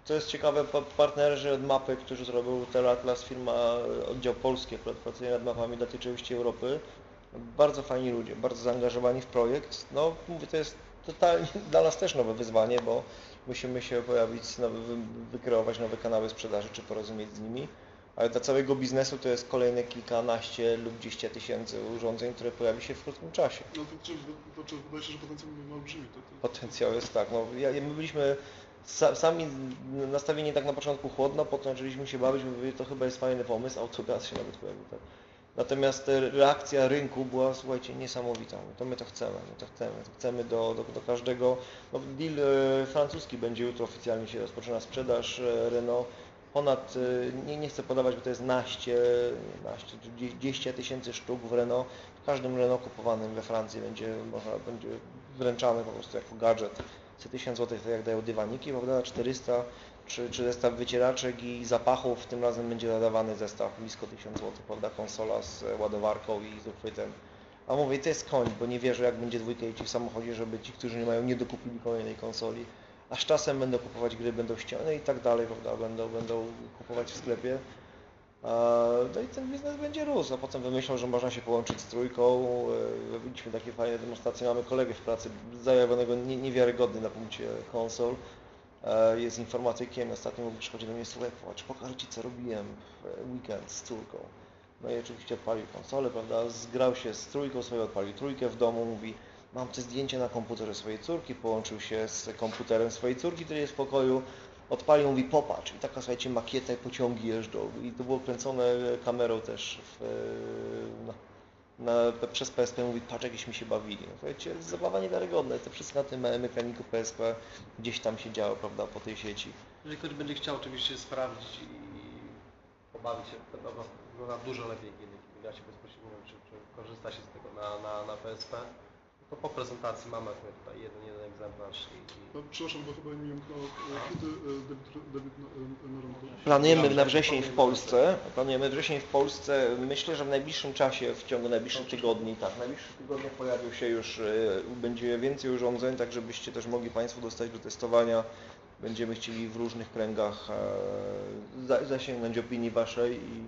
Co jest ciekawe, pa- partnerzy od mapy, którzy zrobił Telatlas, firma, e, oddział polski, akurat pracuje nad mapami dla tej części Europy. Bardzo fajni ludzie, bardzo zaangażowani w projekt. No, mówię, to jest totalnie dla nas też nowe wyzwanie, bo musimy się pojawić, nowy, wy- wykreować nowe kanały sprzedaży, czy porozumieć z nimi. Ale dla całego biznesu to jest kolejne kilkanaście lub dziesięć tysięcy urządzeń, które pojawi się w krótkim czasie. No to, to, czy wydaje się, że potencjał był olbrzymi. To, to, Potencjał jest tak. No, ja, my byliśmy sa, sami nastawieni tak na początku chłodno, potem zaczęliśmy się bawić, mówili, to chyba jest fajny pomysł, autogaz się nawet pojawił. Tak. Natomiast reakcja rynku była, słuchajcie, niesamowita. To my to chcemy, my to chcemy, to chcemy do, do, do każdego. No, deal e, francuski będzie jutro oficjalnie się rozpoczyna sprzedaż e, Renault. Ponad, e, nie, nie chcę podawać, bo to jest naście, naście, 200 tysięcy sztuk w Renault. W każdym Renault kupowanym we Francji będzie, można, będzie wręczany po prostu jako gadżet. Co 1000 zł, tak jak dają dywaniki, prawda, na 400 czy, czy zestaw wycieraczek i zapachów, tym razem będzie nadawany zestaw blisko 1000 zł, prawda, konsola z ładowarką i z uchwytem. A mówię, to jest koń, bo nie wierzę, jak będzie dwójka jeździ w samochodzie, żeby ci, którzy nie mają, nie dokupili kolejnej konsoli. A z czasem będą kupować gry, będą ściany i tak dalej, prawda, będą, będą kupować w sklepie. E, No i ten biznes będzie rósł, a potem wymyślą, że można się połączyć z trójką. E, Robiliśmy takie fajne demonstracje, mamy kolegę w pracy zajawionego nie- niewiarygodny na punkcie konsol. E, Jest informatykiem, ostatnio mówi, przychodzi do mnie, słuchaj, popatrz, pokażę Ci co robiłem w weekend z córką. No i oczywiście odpalił konsolę, prawda, zgrał się z trójką swoją, odpalił trójkę w domu, mówi, mam te zdjęcie na komputerze swojej córki, połączył się z komputerem swojej córki, który jest w pokoju, odpalił, mówi popatrz i taka słuchajcie makieta i pociągi jeżdżą i to było kręcone kamerą też w, na, przez PSP, mówi patrz jakśmy się bawili. No, słuchajcie, zabawa niewiarygodna, to wszystko na tym małym ekraniku PSP gdzieś tam się działo, prawda, po tej sieci. Jeżeli ktoś będzie chciał oczywiście sprawdzić i pobawić się, to wygląda dużo lepiej, kiedy gra się bezpośrednio, czy, czy korzysta się z tego na, na, na PSP. To po prezentacji mamy tutaj jeden, jeden egzemplarz i, i no, przepraszam, bo chyba mi umknęło, e, kiedy e, debiut, debiut na, na rynku? Planujemy na wrzesień w Polsce. Planujemy wrzesień w Polsce. Myślę, że w najbliższym czasie, w ciągu najbliższych tygodni, tak, w najbliższych tygodniach pojawią się już, e, będzie więcej urządzeń, tak żebyście też mogli Państwo dostać do testowania. Będziemy chcieli w różnych kręgach za- zasięgnąć opinii Waszej i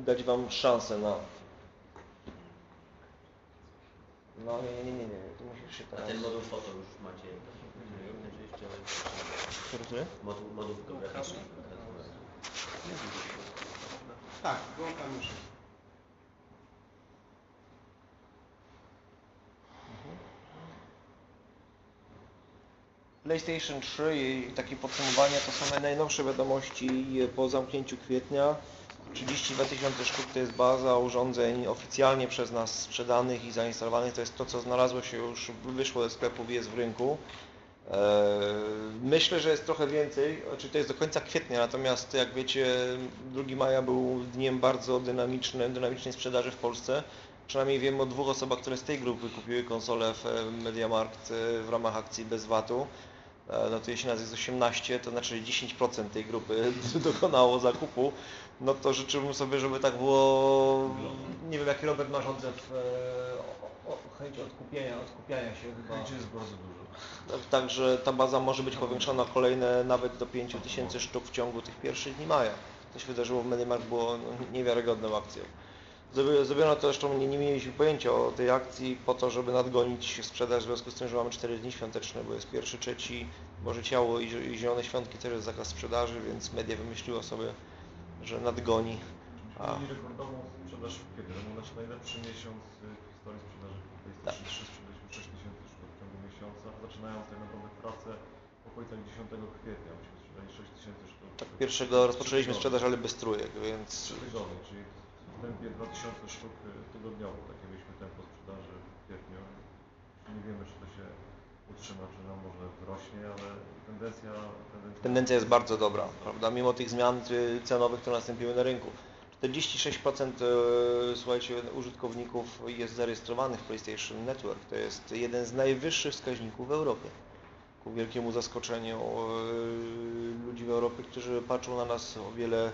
dać Wam szansę na... No nie, nie, nie, nie, nie, to musisz się A teraz... ten moduł foto już macie? Czy jeszcze Który, który? moduł, moduł fotograficzny? Tak, włączam już. PlayStation 3 i takie podsumowanie to są najnowsze wiadomości po zamknięciu kwietnia. 32 tysiące sztuk to jest baza urządzeń oficjalnie przez nas sprzedanych i zainstalowanych. To jest to, co znalazło się już, wyszło ze sklepów i jest w rynku. Eee, Myślę, że jest trochę więcej, znaczy to jest do końca kwietnia, natomiast jak wiecie 2 maja był dniem bardzo dynamiczny, dynamicznej sprzedaży w Polsce. Przynajmniej wiem o dwóch osobach, które z tej grupy kupiły konsolę w e, Mediamarkt e, w ramach akcji bez VAT-u. E, No to jeśli nas jest 18, to znaczy 10% tej grupy dokonało zakupu. No to życzyłbym sobie, żeby tak było, nie wiem jaki Robert ma rządzę w e, o- o- chęć odkupienia, odkupiania się chyba. Chęci jest bardzo dużo. Tak- Także ta baza może być powiększona kolejne nawet do 5000 sztuk w ciągu tych pierwszych dni maja. To się wydarzyło w Mediamarkt, było no, niewiarygodną akcją. Zrobi- Zrobiono to zresztą, nie, nie mieliśmy pojęcia o tej akcji po to, żeby nadgonić sprzedaż w związku z tym, że mamy 4 dni świąteczne, bo jest pierwszy, trzeci, Boże Ciało i, i Zielone Świątki też jest zakaz sprzedaży, więc media wymyśliło sobie, że nadgoni. A. Mieli rekordową sprzedaż w kwietniu. To nasz najlepszy miesiąc w historii sprzedaży PlayStation 3. Sprzedaliśmy 6 tysięcy sztuk w ciągu miesiąca. Zaczynając tak naprawdę pracę w okolicach 10 kwietnia. Myśmy sprzedali 6 tysięcy sztuk. Tak pierwszego rozpoczęliśmy sprzedaż, ale bez trójek, więc Trzy tygodnie, czyli tempie 2000 sztuk y, tygodniowo. Takie mieliśmy tempo sprzedaży w kwietniu. Nie wiemy, czy to się utrzyma, czy nam może wrośnie, ale tendencja... Tendencja, tendencja jest bardzo dobra, prawda? Mimo tych zmian y, cenowych, które nastąpiły na rynku. 46% y, słuchajcie, użytkowników jest zarejestrowanych w PlayStation Network. To jest jeden z najwyższych wskaźników w Europie. Ku wielkiemu zaskoczeniu ludzi w Europie, którzy patrzą na nas o wiele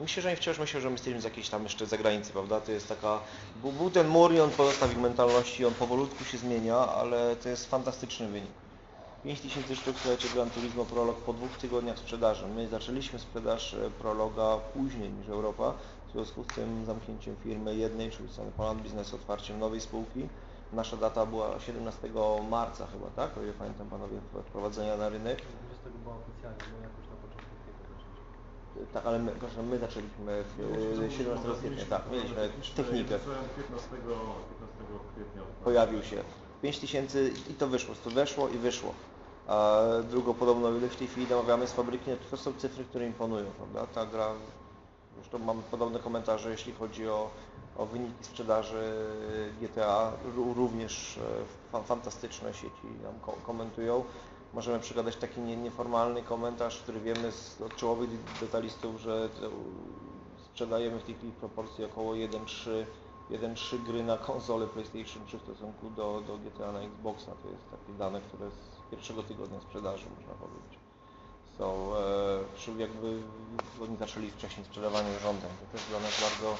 Myślę, że oni wciąż myślą, że my jesteśmy z jakiejś tam jeszcze zagranicy, prawda? To jest taka... Był, był ten mur i on pozostał w ich mentalności, on powolutku się zmienia, ale to jest fantastyczny wynik. 5000 sztuk, słuchajcie, Gran Turismo Prolog po dwóch tygodniach sprzedaży. My zaczęliśmy sprzedaż e, Prologa później niż Europa, w związku z tym zamknięciem firmy jednej, czyli strony Poland Biznes, otwarciem nowej spółki. Nasza data była 17 marca chyba, tak? O ile pamiętam panowie, wprowadzenia na rynek. 20 była oficjalnie, no jakoś na początku kwietnia zaczęliśmy. Tak, ale my, proszę, my zaczęliśmy w e, 17 kwietnia, tak, mieliśmy technikę. 15, 15 kwietnia. pojawił się. 5000 i to wyszło, to weszło i wyszło. A drugą podobną ilość w tej chwili namawiamy z fabryki, to są cyfry, które imponują, prawda? Ta gra, zresztą mamy podobne komentarze, jeśli chodzi o, o wyniki sprzedaży GTA, Ró- również e, fa- fantastyczne sieci nam ko- komentują. Możemy przekazać taki nie, nieformalny komentarz, który wiemy z od czołowych detalistów, że sprzedajemy w tej chwili w proporcji około 1,3 1,3 gry na konsolę PlayStation 3 w stosunku do, do GTA na Xboxa. To jest takie dane, które z pierwszego tygodnia sprzedaży można powiedzieć. Są, e, czyli jakby oni zaczęli wcześniej sprzedawanie urządzeń. To też dla nas bardzo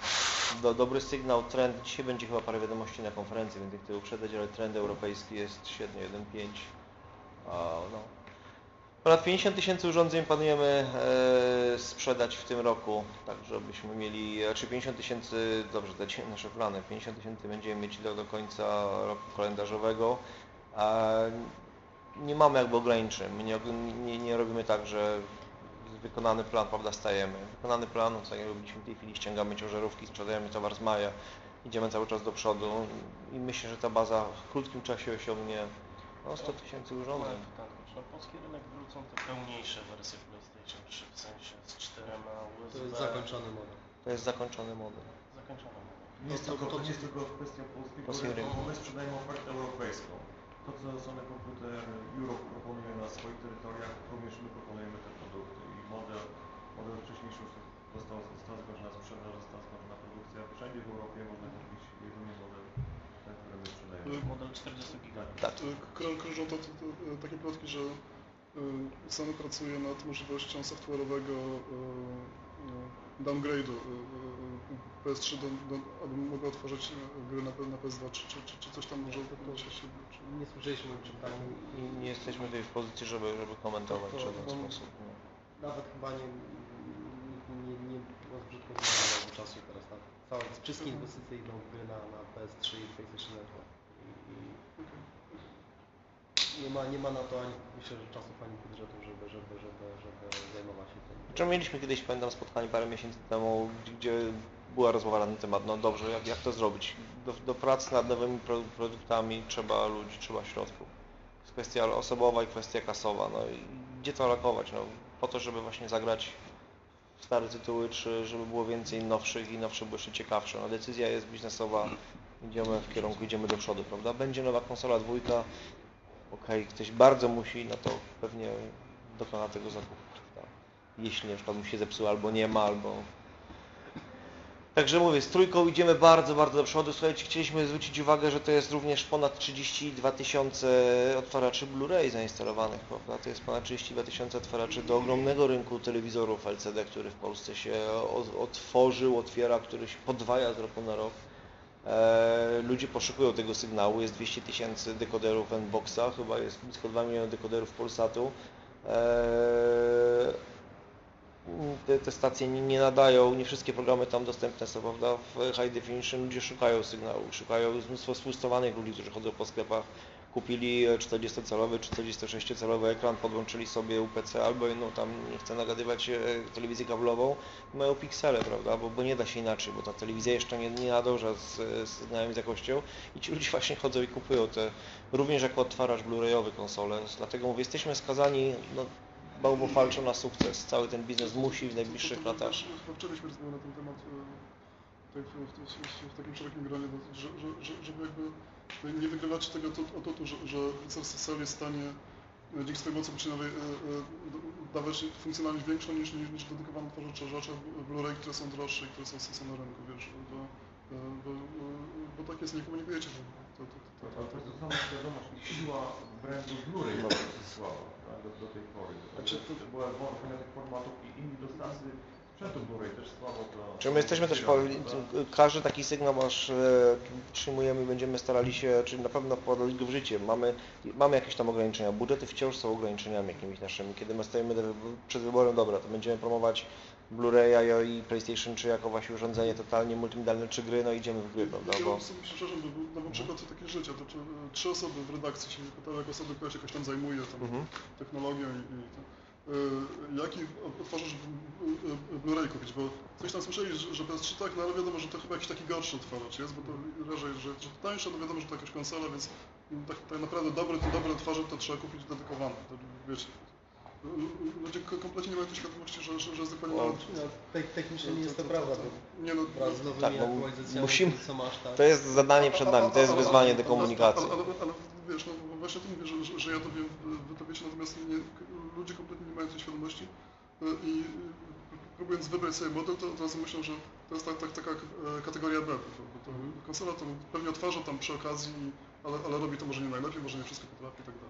do, dobry sygnał, trend. Dzisiaj będzie chyba parę wiadomości na konferencji, więc nie chcę uprzedzać, ale trend europejski jest średnio 1,5. No. Ponad 50 tysięcy urządzeń planujemy e, sprzedać w tym roku, tak żebyśmy mieli, znaczy 50 tysięcy, dobrze, ci- nasze plany, 50 tysięcy będziemy mieć do, do końca roku kalendarzowego. Nie mamy jakby ograniczeń, my nie, nie, nie robimy tak, że wykonany plan, prawda, stajemy. Wykonany plan, no, tak jak robiliśmy w tej chwili, ściągamy ciężarówki, sprzedajemy towar z maja, idziemy cały czas do przodu i myślę, że ta baza w krótkim czasie osiągnie no, 100 tysięcy urządzeń. Tak, tak. Na polski rynek wrócą te pełniejsze wersje PlayStation 3, w sensie z czterema USB. To jest zakończony model. To jest zakończony model. Zakończony. Nie jest, To- tylko, to- nie jest tylko kwestia polskiego rynku, bo my sprzedajemy ofertę europejską. To, co Sony Computer Europe proponuje na swoich terytoriach, również my proponujemy te produkty. I model, model wcześniejszy już został, została zakończona sprzedaż, została zakończona produkcja. Wszędzie w Europie można kupić jedynie model, sprzedajemy. Model 40 giga. Tak. E, krą- Krążą to, to, to, e, takie plotki, że e, Sony pracuje nad możliwością software'owego e, e, downgrade'u e, e, PS3, do, do, aby mogła otworzyć e, gry na, na PS2, czy, czy, czy, czy coś tam może się... Czy... Nie słyszeliśmy o czym takim I nie jesteśmy tutaj w pozycji, żeby, żeby komentować w żaden sposób. no. nawet chyba nie, nie, nie, no nie miało czasu teraz na całe, wszystkie inwestycje idą w gry na, na PS3 i PlayStation Network. I, nie, ma, nie ma na to ani, myślę, że czasów ani budżetu, żeby, żeby, żeby, żeby zajmować się tym. Znaczy, mieliśmy kiedyś, pamiętam, spotkanie parę miesięcy temu, gdzie- była rozmowa na ten temat, no dobrze, jak, jak to zrobić? Do, do pracy nad nowymi pro, produktami trzeba ludzi, trzeba środków. Jest kwestia osobowa i kwestia kasowa, no i gdzie to alokować? No, po to, żeby właśnie zagrać stare tytuły, czy żeby było więcej nowszych i nowsze były jeszcze ciekawsze. No, decyzja jest biznesowa, idziemy w kierunku, idziemy do przodu, prawda? Będzie nowa konsola dwójka, okej, ktoś bardzo musi, no to pewnie dokona tego zakupu. prawda? Jeśli na przykład mu się zepsuł albo nie ma, albo... Także mówię, z trójką idziemy bardzo, bardzo do przodu. Słuchajcie, chcieliśmy zwrócić uwagę, że to jest również ponad 32 tysiące otwaraczy Blu-ray zainstalowanych, prawda? To jest ponad 32 tysiące otwaraczy do ogromnego rynku telewizorów LCD, który w Polsce się otworzył, otwiera, który się podwaja z roku na rok. E, ludzie poszukują tego sygnału, jest 200 tysięcy dekoderów N-Boxa, chyba jest blisko 2 miliony dekoderów Polsatu. Te, te stacje nie, nie nadają, nie wszystkie programy tam dostępne są, prawda? W High Definition ludzie szukają sygnału, szukają mnóstwo sfrustrowanych ludzi, którzy chodzą po sklepach, kupili 40-calowy czy 46-calowy ekran, podłączyli sobie UPC albo inną tam, nie chcę nagadywać, e, telewizję kablową, mają piksele, prawda? Bo, bo nie da się inaczej, bo ta telewizja jeszcze nie, nie nadąża z, sygnałem z jakością i ci ludzie właśnie chodzą i kupują te, również jako odtwarzacz blu-rayowy konsole, dlatego mówię, jesteśmy skazani no, bałwofalczo na sukces, cały ten biznes musi w najbliższych latach Chyba Wczoraj mieliśmy rozmowę na ten temat e, tak, w, w, w, w takim szerokim gronie, że, że, że, żeby jakby nie wygrywać tego to, o to, tu, że, że CSL jest w stanie e, dzięki swojej mocy e, e, dawać funkcjonalność większą niż, niż, niż dedykowane odtwarzacze Blu-ray, które są droższe i które są, są na rynku, wiesz, bo, e, bo, bo tak jest, nie komunikujecie tego. To, to, to, Ale to jest sama świadomość i siła brandu Blu-ray prostu słaba tak, do, do tej pory. Znaczy, to, to była wojna tych formatów i inni dostawcy sprzętu Blu-ray też słabo to... Czy my jesteśmy też, po, każdy taki sygnał masz, e, przyjmujemy, będziemy starali się, czy na pewno wprowadzać go w życie. Mamy, mamy jakieś tam ograniczenia, budżety wciąż są ograniczeniami jakimiś naszymi. Kiedy my stoimy do- przed wyborem, dobra, to będziemy promować Blu-raya i PlayStation 3 jako właśnie urządzenie totalnie multimedialne, czy gry, no idziemy w gry, prawda, Ja bo... przepraszam, bo był dawam przykład takie życia, to czy, trzy osoby w redakcji się pytały, jak osoby, która się jakoś tam zajmuje tam, Mhm. technologią i, i to, e, jaki b- Blu-ray kupić, bo coś tam słyszeli, że, że PS3 tak, no ale wiadomo, że to chyba jakiś taki gorszy odtwarzacz jest, bo to raczej, że, że to tańsze, no wiadomo, że to jakaś konsola, więc tak, tak naprawdę dobry, to dobry odtwarzacz to trzeba kupić dedykowany, to wiecie. Ludzie ko- kompletnie nie mają tej świadomości, że, że, że jest dokładnie nawet... No, te, technicznie nie jest to prawda, bo Nie no, wraz z nowymi Tak, no, aktualizacjami, musimy- co masz, tak? To jest zadanie przed nami, to jest wyzwanie do komunikacji. Ale, ale, ale wiesz, no bo właśnie to mówię, że, że, że ja to wiem, wy to wiecie, natomiast nie, ludzie kompletnie nie mają tej świadomości i próbując wybrać sobie model, to od razu myślą, że to jest tak, tak, taka e, kategoria B, to, bo to konsola to pewnie otwarza tam przy okazji, ale, ale robi to może nie najlepiej, może nie wszystko potrafi i tak dalej.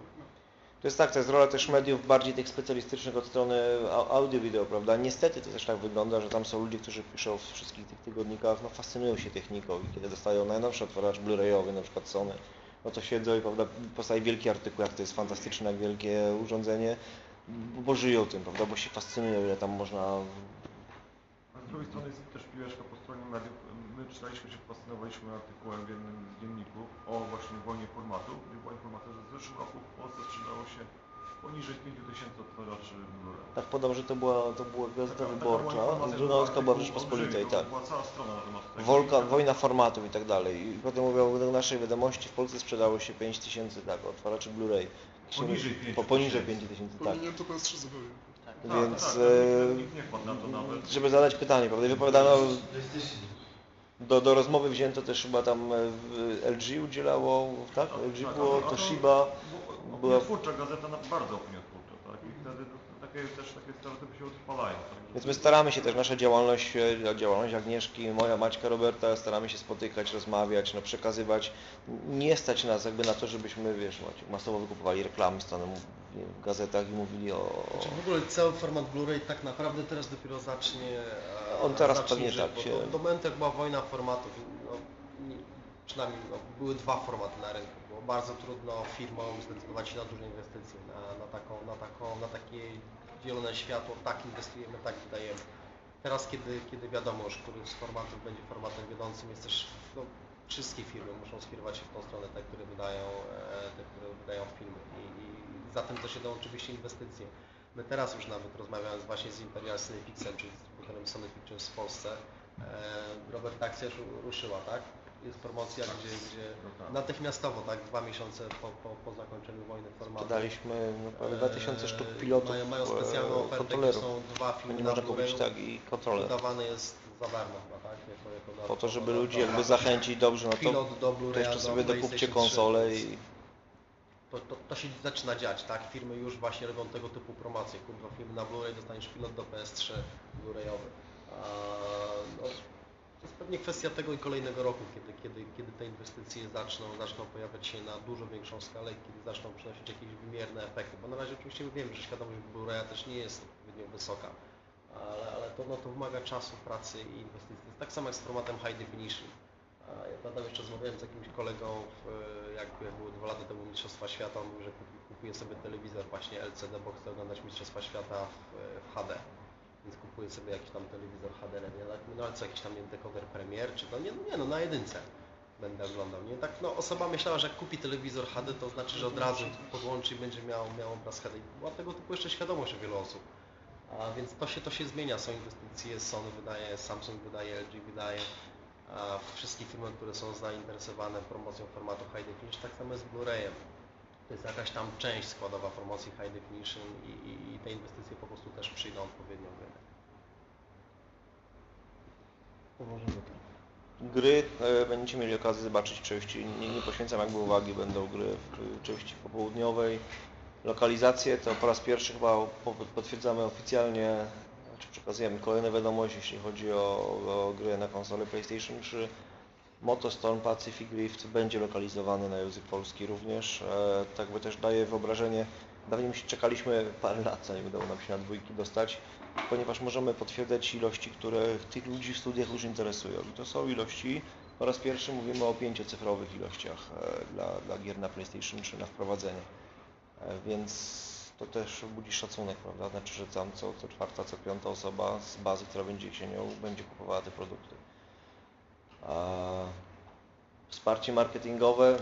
To jest tak, to jest rola też mediów bardziej tych specjalistycznych od strony au- audio-wideo, prawda? Niestety to też tak wygląda, że tam są ludzie, którzy piszą w wszystkich tych tygodnikach, no fascynują się techniką i kiedy dostają najnowszy odtwarzacz blu-rayowy, na przykład Sony, no to siedzą i prawda, powstaje wielki artykuł, jak to jest fantastyczne, jak wielkie urządzenie, bo żyją tym, prawda, bo się fascynują, ile tam można... A z drugiej strony jest też piłeczka po stronie mediów. My czytaliśmy się, fascynowaliśmy artykułem w jednym z dzienników o właśnie wojnie formatów, gdzie była informacja, że w zeszłym roku w Polsce sprzedało się poniżej 5000 odtwarzaczy Blu-ray. Tak podam, że to była, to była gazeta Taka- wyborcza, Żurnalistka była w Rzeczpospolitej, tak. Była cała strona na temat tego. Wolka, wojna formatów i tak dalej. I potem mówią, według naszej wiadomości w Polsce sprzedało się 5 tysięcy tak, odtwaraczy Blu-ray. Poniżej 5 Po, poniżej tysięcy. 5 tysięcy, tak. Powinien to PS3 zupełnie. Tak. Tak, Więc, tak, e, nikt, nikt nie wpadł na to nawet. Żeby zadać pytanie, prawda? I wypowiadano, do, do rozmowy wzięto też chyba tam e, LG udzielało, tak? LG Tak, było, to- Toshiba. była- Opiniotwórcza gazeta, bardzo opiniotwórcza, tak? I wtedy to- takie, też takie stereotypy się utrwalają. Więc my staramy się też, nasza działalność, e, działalność Agnieszki, moja Maćka Roberta, staramy się spotykać, rozmawiać, no, przekazywać. Nie stać nas jakby na to, żebyśmy, wiesz, masowo wykupowali reklamy, w gazetach i mówili o... Znaczy w ogóle cały format Blu-ray tak naprawdę teraz dopiero zacznie. e, On teraz zacznie pewnie żyć, tak się- Do, do momentu jak była wojna formatów, no, nie, przynajmniej no, były dwa formaty na rynku. Było bardzo trudno firmom zdecydować się na duże inwestycje, na, na, taką, na, taką, na takie zielone światło, tak inwestujemy, tak wydajemy. Teraz, kiedy, kiedy wiadomo już, który z formatów będzie formatem wiodącym, jest też no, wszystkie firmy muszą skierować się w tą stronę, te, które wydają, e, te, które wydają filmy i, i za tym też idą oczywiście inwestycje. My teraz już nawet rozmawiając właśnie z Imperial Cinepixem, czyli z dystrybutorem Sony Pictures w Polsce, e, Robert, akcja ruszyła, tak? Jest promocja, gdzie, gdzie natychmiastowo, tak, dwa miesiące po, po, po zakończeniu wojny formatów. Daliśmy no, prawie e, 2000 sztuk pilotów Mają, mają e, specjalną ofertę, gdzie są dwa filmy na można Blu-rayu. tak i kontroler. Wydawany jest za darmo chyba, tak? Jako, jako Po to, żeby ludzi jakby zachęcić, dobrze, no to, Pilot do to Blu-raya, jeszcze do sobie dokupcie PlayStation konsolę 3, i... to, to, to się zaczyna dziać, tak? Firmy już właśnie robią tego typu promocje. Kup dwa filmy na Blu-ray, dostaniesz pilot do PS3 Blu-rayowy. A, No, to jest pewnie kwestia tego i kolejnego roku, kiedy, kiedy, kiedy te inwestycje zaczną, zaczną pojawiać się na dużo większą skalę i kiedy zaczną przynosić jakieś wymierne efekty. Bo na razie oczywiście wiemy, że świadomość Blu-raya też nie jest odpowiednio wysoka, ale, ale to, no, to wymaga czasu, pracy i inwestycji. Tak samo jak z formatem High Definition. Ja pamiętam jeszcze rozmawiałem z jakimś kolegą, jak, były dwa lata temu Mistrzostwa Świata, on mówił, że kupuje sobie telewizor właśnie LCD, bo chce oglądać Mistrzostwa Świata w, w HD. Więc kupuje sobie jakiś tam telewizor HD, nie? Tak, no ale co, jakiś tam nie, dekoder Premier, czy to nie, no nie, no na jedynce będę oglądał, nie? Tak, no osoba myślała, że jak kupi telewizor HD, to znaczy, że od razu podłączy i będzie miał, miał obraz HD. Była tego typu jeszcze świadomość u wielu osób. A więc to się, to się zmienia, są inwestycje, Sony wydaje, Samsung wydaje, LG wydaje, a wszystkie firmy, które są zainteresowane promocją formatu High Definition, tak samo jest z Blu-rayem. To jest jakaś tam część składowa promocji High Definition i, i, i te inwestycje po prostu też przyjdą odpowiednio rynek. Gry e, będziecie mieli okazję zobaczyć części, nie, nie poświęcam jakby uwagi, będą gry w części popołudniowej. Lokalizację to po raz pierwszy chyba po- potwierdzamy oficjalnie, czy przekazujemy kolejne wiadomości, jeśli chodzi o, o gry na konsolę PlayStation 3. MotoStorm Pacific Rift będzie lokalizowany na język polski również. E, tak by też daje wyobrażenie, dawniej czekaliśmy parę lat, zanim udało nam się na dwójki dostać, ponieważ możemy potwierdzać ilości, które tych ludzi w studiach już interesują. I to są ilości, po raz pierwszy mówimy o pięciocyfrowych ilościach e, dla, dla gier na PlayStation 3 na wprowadzenie. E, Więc to też budzi szacunek, prawda? Znaczy, że tam co, co czwarta, co piąta osoba z bazy, która będzie się nią, będzie kupowała te produkty. A wsparcie marketingowe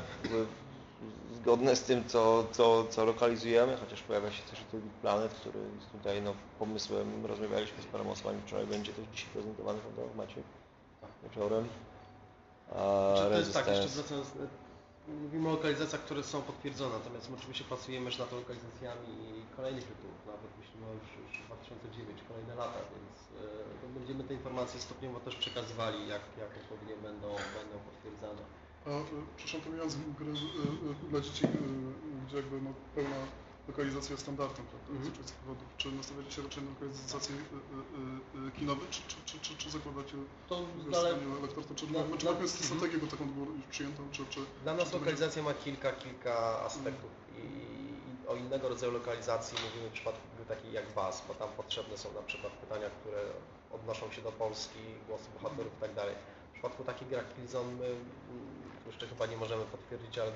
zgodne z tym, co, co, co lokalizujemy, chociaż pojawia się też Big Planet, który jest tutaj no, pomysłem, rozmawialiśmy z paroma osobami wczoraj, będzie też dzisiaj prezentowany, prawda, Maciek? Wieczorem. A Znaczy, to jest tak, jeszcze wracając, e, mówimy o lokalizacjach, które są potwierdzone, natomiast my oczywiście pracujemy już nad lokalizacjami kolejnych tytułów, nawet myślimy już, już 2009, kolejne lata, więc e, będziemy te informacje stopniowo też przekazywali, jak, jak odpowiednio będą, będą potwierdzane. A, e, przepraszam, pomijając gry e, dla dzieci, e, gdzie jakby no, pełna lokalizacja jest standardem, prawda, Mhm. z oczywistych powodów, czy nastawiacie się raczej na lokalizację kinowe, czy, czy, czy, czy, czy zakładacie To wykorzystanie lektorstwa, czy dla- czy dla- jest mhm. strategię, bo taką było już przyjętą, czy, czy Dla czy nas będzie- lokalizacja ma kilka, kilka aspektów i, i o innego rodzaju lokalizacji mówimy w przypadku takiej jak WAS, bo tam potrzebne są na przykład pytania, które odnoszą się do Polski, głosy bohaterów i tak dalej. W przypadku takich gier jak Killzone my jeszcze chyba nie możemy potwierdzić, ale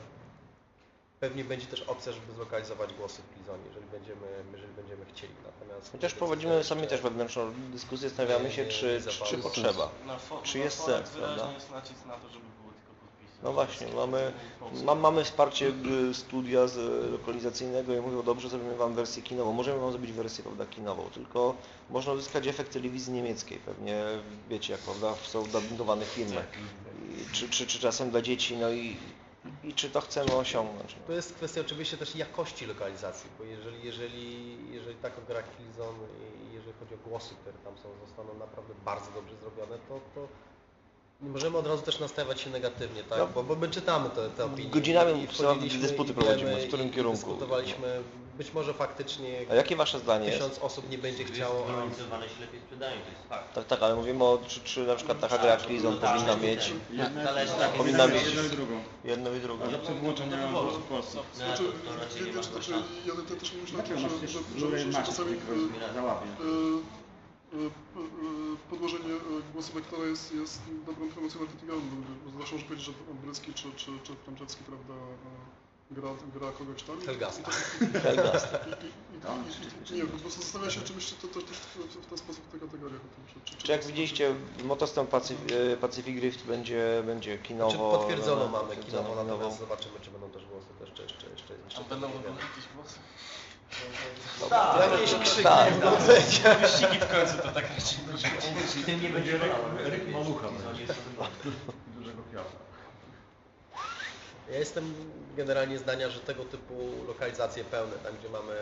pewnie będzie też opcja, żeby zlokalizować głosy w Killzone, jeżeli będziemy, jeżeli będziemy chcieli. Natomiast Chociaż prowadzimy jeszcze- sami też wewnętrzną dyskusję, zastanawiamy się, czy, czy, czy potrzeba. Czy jest sens, prawda? jest nacisk na to, żeby były tylko podpisy. No właśnie, mamy, ma, mamy wsparcie y, studia z, y, lokalizacyjnego i mówią, dobrze, zrobimy Wam wersję kinową. Możemy Wam zrobić wersję prawda, kinową, tylko można uzyskać efekt telewizji niemieckiej. Pewnie wiecie, jak prawda, są dubbingowane filmy. Czy, czy, czy czasem dla dzieci, no i, i czy to chcemy osiągnąć. To jest kwestia oczywiście też jakości lokalizacji, bo jeżeli, jeżeli, jeżeli tak o grach Killzone i jeżeli chodzi o głosy, które tam są, zostaną naprawdę bardzo dobrze zrobione, to, to nie możemy od razu też nastawiać się negatywnie, tak? No. bo, bo my czytamy te, te opinie. Godzinami dysputy prowadzimy, w którym i kierunku. Dyskutowaliśmy, być może faktycznie A jakie Wasze zdanie jest? tysiąc osób nie będzie chciało, zróżnicowane się lepiej sprzedają, to jest fakt. Tak, tak, ale mówimy o, czy, czy na przykład taka gra jak Killzone powinna mieć Zależy na Powinna mieć- jedną i drugą. jedno i drugie. Ale przy włączeniu w Polsce. No, Znaczy, to, to znaczy, ja ja też myślę, że, czasami e, e, e, e, podłożenie e, głosu lektora jest, jest dobrą promocją marketingową, zawsze można powiedzieć, że brytyjski czy, czy, czy francuski, prawda, e, gra, gra kogoś tam. Helgasta. i to- Helgast. I, i, i, i, i, nie, po prostu zastanawiam się, czy myślcie to, to, też w, ten sposób w tej kategoriach. o tym, Czy, czy, Czy jak widzieliście, Motostorm Pacific, e, Pacific Rift będzie, będzie kinowo... Znaczy potwierdzono no, mamy potwierdzono kinowo, natomiast zobaczymy, czy będą też głosy też jeszcze, jeszcze, jeszcze, jeszcze A będą jakieś głosy? Jakieś krzyki Tak, no, Wyścigi w końcu to tak raczej tym nie będzie ryk malucha. Ja jestem generalnie zdania, że tego typu lokalizacje pełne, tam gdzie mamy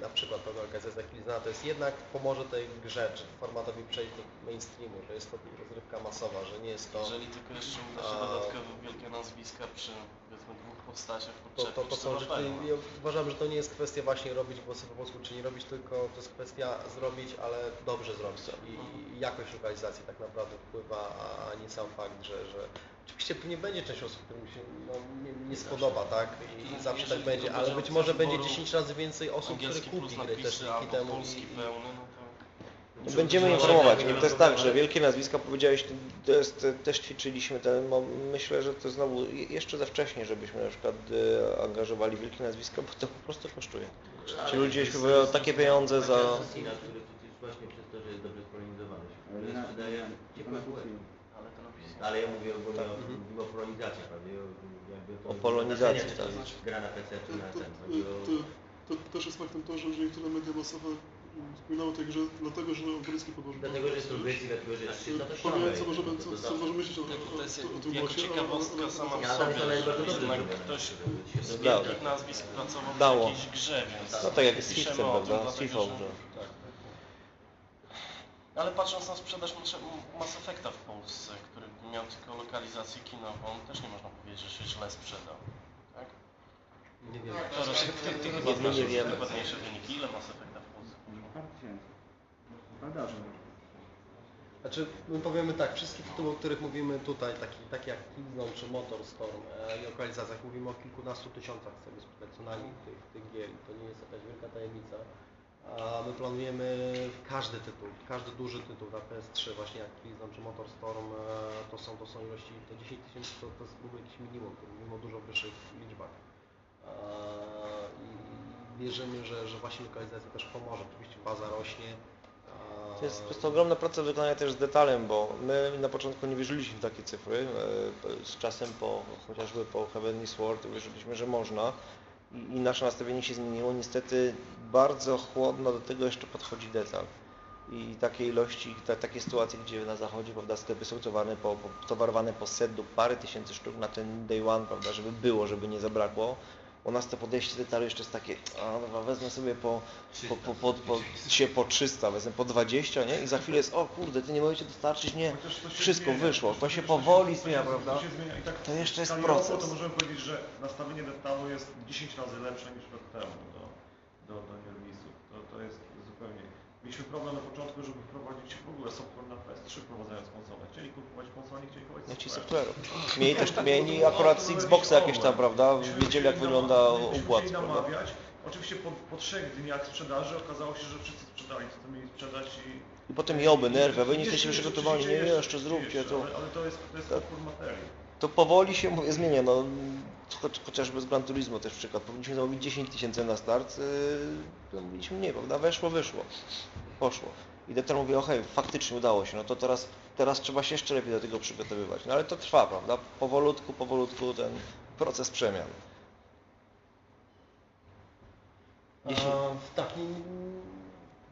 na przykład pełną lokalizację to jest jednak pomoże tej grze, czy formatowi przejść do mainstreamu, że jest to rozrywka masowa, że nie jest to... Jeżeli tylko jeszcze uda się dodatkowo wielkie nazwiska przy powiedzmy dwóch postaciach To, to, to są rzeczy, ja uważam, że to nie jest kwestia właśnie robić głosy po polsku, czy nie robić, tylko to jest kwestia zrobić, ale dobrze zrobić. I, i jakość lokalizacji tak naprawdę wpływa, a nie sam fakt, że, że oczywiście pewnie będzie część osób, którym się no, nie, nie spodoba, tak? I zawsze tak będzie, ale być może będzie wyboru 10 razy więcej osób, które Angielski plus kupi grę też napisy dzięki albo temu polski i, pełny, no to Będziemy informować. To jest tak, że wielkie nazwiska powiedziałeś, to jest, też ćwiczyliśmy ten, mo- myślę, że to znowu je- jeszcze za wcześnie, żebyśmy na przykład e, angażowali wielkie nazwiska, bo to po prostu kosztuje. Ci ludzie śpiewają takie pieniądze za... Który właśnie przez to, że jest dobrze spolonizowany, się sprzedaje ciepłe Ale ja mówię ogólnie o, mówimy o polonizacji, prawda? O- Jakby to O polonizacji, tak. gra na PC, czy na ten. to, to, też jest faktem to, że niektóre media masowe wspominały o tej grze dlatego, że Obrycki podłożył. Dlatego, że jest to Brytyjski, dlatego, że jest to Pomijając co możemy, co, co możemy myśleć o, o, To jest o, tym jako głosie, ciekawostka ale- ale- sama w sobie, że ktoś z Dało. wielkich nazwisk pracował w Dało. jakiejś grze, więc No tak jak z piszemy Fiftem, o tym, prawda? Z Fifą, że- tak. Ale patrząc na sprzedaż Mass- Mass Effecta w Polsce, który miał tylko lokalizację kinową, też nie można powiedzieć, że się źle sprzedał. Tak? Nie wiem. To, to, ty, ty chyba Nie znasz wiemy. dokładniejsze wyniki. Ile Mass Effecta w Polsce? Parę tysięcy. Badarzy. Znaczy, my powiemy tak, wszystkie tytuły, o których mówimy tutaj, takie, takie jak Killzone czy Motorstorm e, i o lokalizacjach, mówimy o kilkunastu tysiącach sobie sprzedać co najmniej tych, tych gier i to nie jest jakaś wielka tajemnica. My planujemy każdy tytuł, każdy duży tytuł na PS3, właśnie jak Killzone czy Motorstorm, e, to są, to są ilości, to 10 tysięcy to, to jest jakiś minimum, to mówimy o dużo wyższych liczbach. E, I wierzymy, że, że właśnie lokalizacja też pomoże. Oczywiście baza rośnie. e, To jest, to jest ogromna praca wykonania też z detalem, bo my na początku nie wierzyliśmy w takie cyfry. Z czasem po, chociażby po Heavenly Sword wierzyliśmy, że można i, nasze nastawienie się zmieniło. Niestety bardzo chłodno do tego jeszcze podchodzi detal. I takie ilości, ta, takie sytuacje, gdzie na zachodzie prawda, sklepy są towarowane po, po, towarowane po set lub parę tysięcy sztuk na ten day one, prawda, żeby było, żeby nie zabrakło. U nas to podejście detalu jeszcze jest takie, a dobra, wezmę sobie po, po, po, po, po, się po 300, wezmę po 20, nie? I za chwilę jest, o kurde, ty nie możecie dostarczyć, nie, wszystko wyszło, to się powoli zmienia, prawda? To, jeszcze jest proces. To możemy powiedzieć, że nastawienie detalu jest 10 razy lepsze niż rok temu do, do, do serwisów. To, to jest zupełnie... Mieliśmy problem na początku, żeby wprowadzić w ogóle software na PS3 wprowadzając konsolę. Chcieli kupować konsolę, nie chcieli kupować Nie ci software. Mieli też, mieli akurat z Xboxa jakieś tam, prawda, wiedzieli jak wygląda układ, prawda? namawiać. Oczywiście po, po trzech dniach sprzedaży okazało się, że wszyscy sprzedali to, co mieli sprzedać i... I potem joby, nerwy, wy nie Jeszcze, jesteście jeszcze, przygotowani, nie, nie, jeszcze, zróbcie to. Ale, ale to jest, to jest Tak. To powoli się mówię, zmienia, no chociażby z Gran Turismo też przykład. Powinniśmy zamówić 10 tysięcy na start, yy, zamówiliśmy mniej, prawda, weszło, wyszło, poszło. I doktor mówi, okej, faktycznie udało się, no to teraz, teraz trzeba się jeszcze lepiej do tego przygotowywać. No ale to trwa, prawda, powolutku, powolutku ten proces przemian. Jeśli- A, w takim...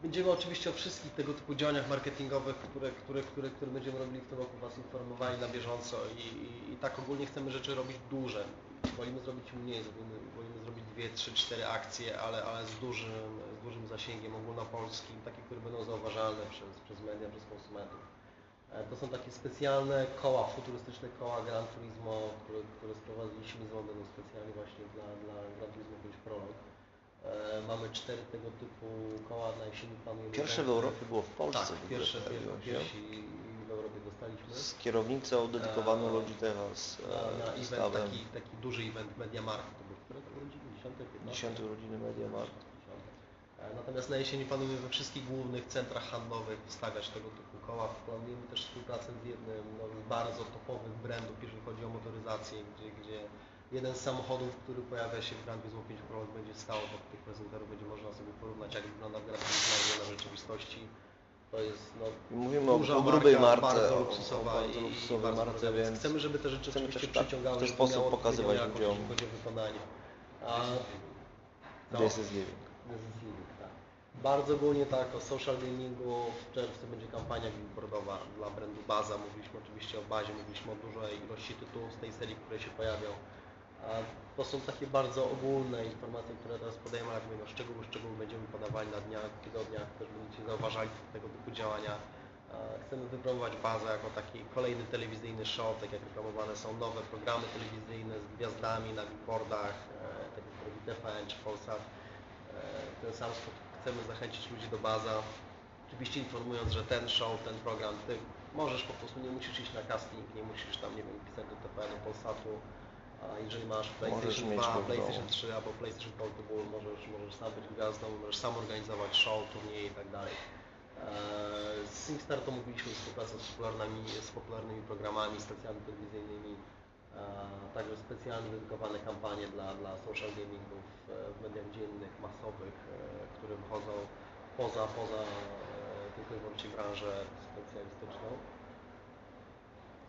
Będziemy oczywiście o wszystkich tego typu działaniach marketingowych, które, które, które, które będziemy robili w tym roku Was informowali na bieżąco i, i, i tak ogólnie chcemy rzeczy robić duże. Wolimy zrobić mniej, wolimy, wolimy zrobić dwie, trzy, cztery akcje, ale, ale z, dużym, z dużym zasięgiem ogólnopolskim, takie, które będą zauważalne przez, przez media, przez konsumentów. E, To są takie specjalne koła, futurystyczne koła Gran Turismo, które, które sprowadziliśmy z Londynu specjalnie właśnie dla, dla Gran Turismo 5 Prolog. E, Mamy cztery tego typu koła na jesieni planujemy. Pierwsze w Europie było w Polsce. Tak, w pierwsze, pierwsi w Europie dostaliśmy. Z kierownicą dedykowaną Logitecha z Na, na e, event, stawem taki, taki duży event Mediamarkt, to był które to urodziny? 10, 15? 10 urodziny Mediamarkt. E, Natomiast na jesieni planujemy we wszystkich głównych centrach handlowych wstawiać tego typu koła. Planujemy też współpracę z jednym no, bardzo topowych brandów, jeżeli chodzi o motoryzację, gdzie, gdzie jeden z samochodów, który pojawia się w Gran Turismo 5 Prolog będzie stał obok tych prezenterów, będzie można sobie porównać jak wygląda w Gran Turismo na rzeczywistości. To jest no, Mówimy o, duża o grubej marka, marce, bardzo o- luksusowa o bardzo luksusowej bardzo marce, więc chcemy, żeby te rzeczy chcemy też tak, przyciągały, w ten sposób pokazywać ludziom. chodzi o wykonanie. A, no. This is living. This is living, tak. Bardzo ogólnie tak, o social gamingu w czerwcu będzie kampania billboardowa dla brandu Baza. Mówiliśmy oczywiście o bazie, mówiliśmy o dużej ilości tytułów z tej serii, które się pojawią. To są takie bardzo ogólne informacje, które teraz podajemy, ale no szczegóły, szczegóły będziemy podawali na dniach, tygodniach, też będziecie zauważali tego typu działania. Chcemy wypromować bazę jako taki kolejny telewizyjny show, tak jak reklamowane są nowe programy telewizyjne z gwiazdami na billboardach, e, tak jak robi TVN czy Polsat. E, W ten sam sposób chcemy zachęcić ludzi do baza, oczywiście informując, że ten show, ten program, ty możesz po prostu, nie musisz iść na casting, nie musisz tam, nie wiem, pisać do TVN-u, Polsatu, a jeżeli masz PlayStation mieć 2, go w PlayStation domu. 3 albo PlayStation Portable, możesz, możesz sam być gwiazdą, możesz sam organizować show, turnieje i tak dalej. E, E, Z SingStar to mówiliśmy współpracę z popularnymi, z popularnymi programami, stacjami telewizyjnymi, e, także specjalnie dedykowane kampanie dla, dla social gamingów e, w mediach dziennych, masowych, które wychodzą poza, poza tylko i wyłącznie branżę specjalistyczną.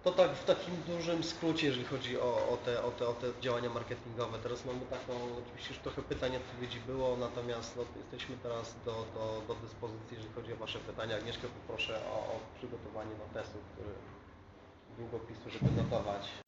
To tak w takim dużym skrócie, jeżeli chodzi o, o, te, o, te, o te działania marketingowe. Teraz mamy taką, oczywiście już trochę pytań, odpowiedzi było, natomiast no, jesteśmy teraz do, do, do dyspozycji, jeżeli chodzi o Wasze pytania. Agnieszkę poproszę o, o przygotowanie notesu, który długopisu, żeby notować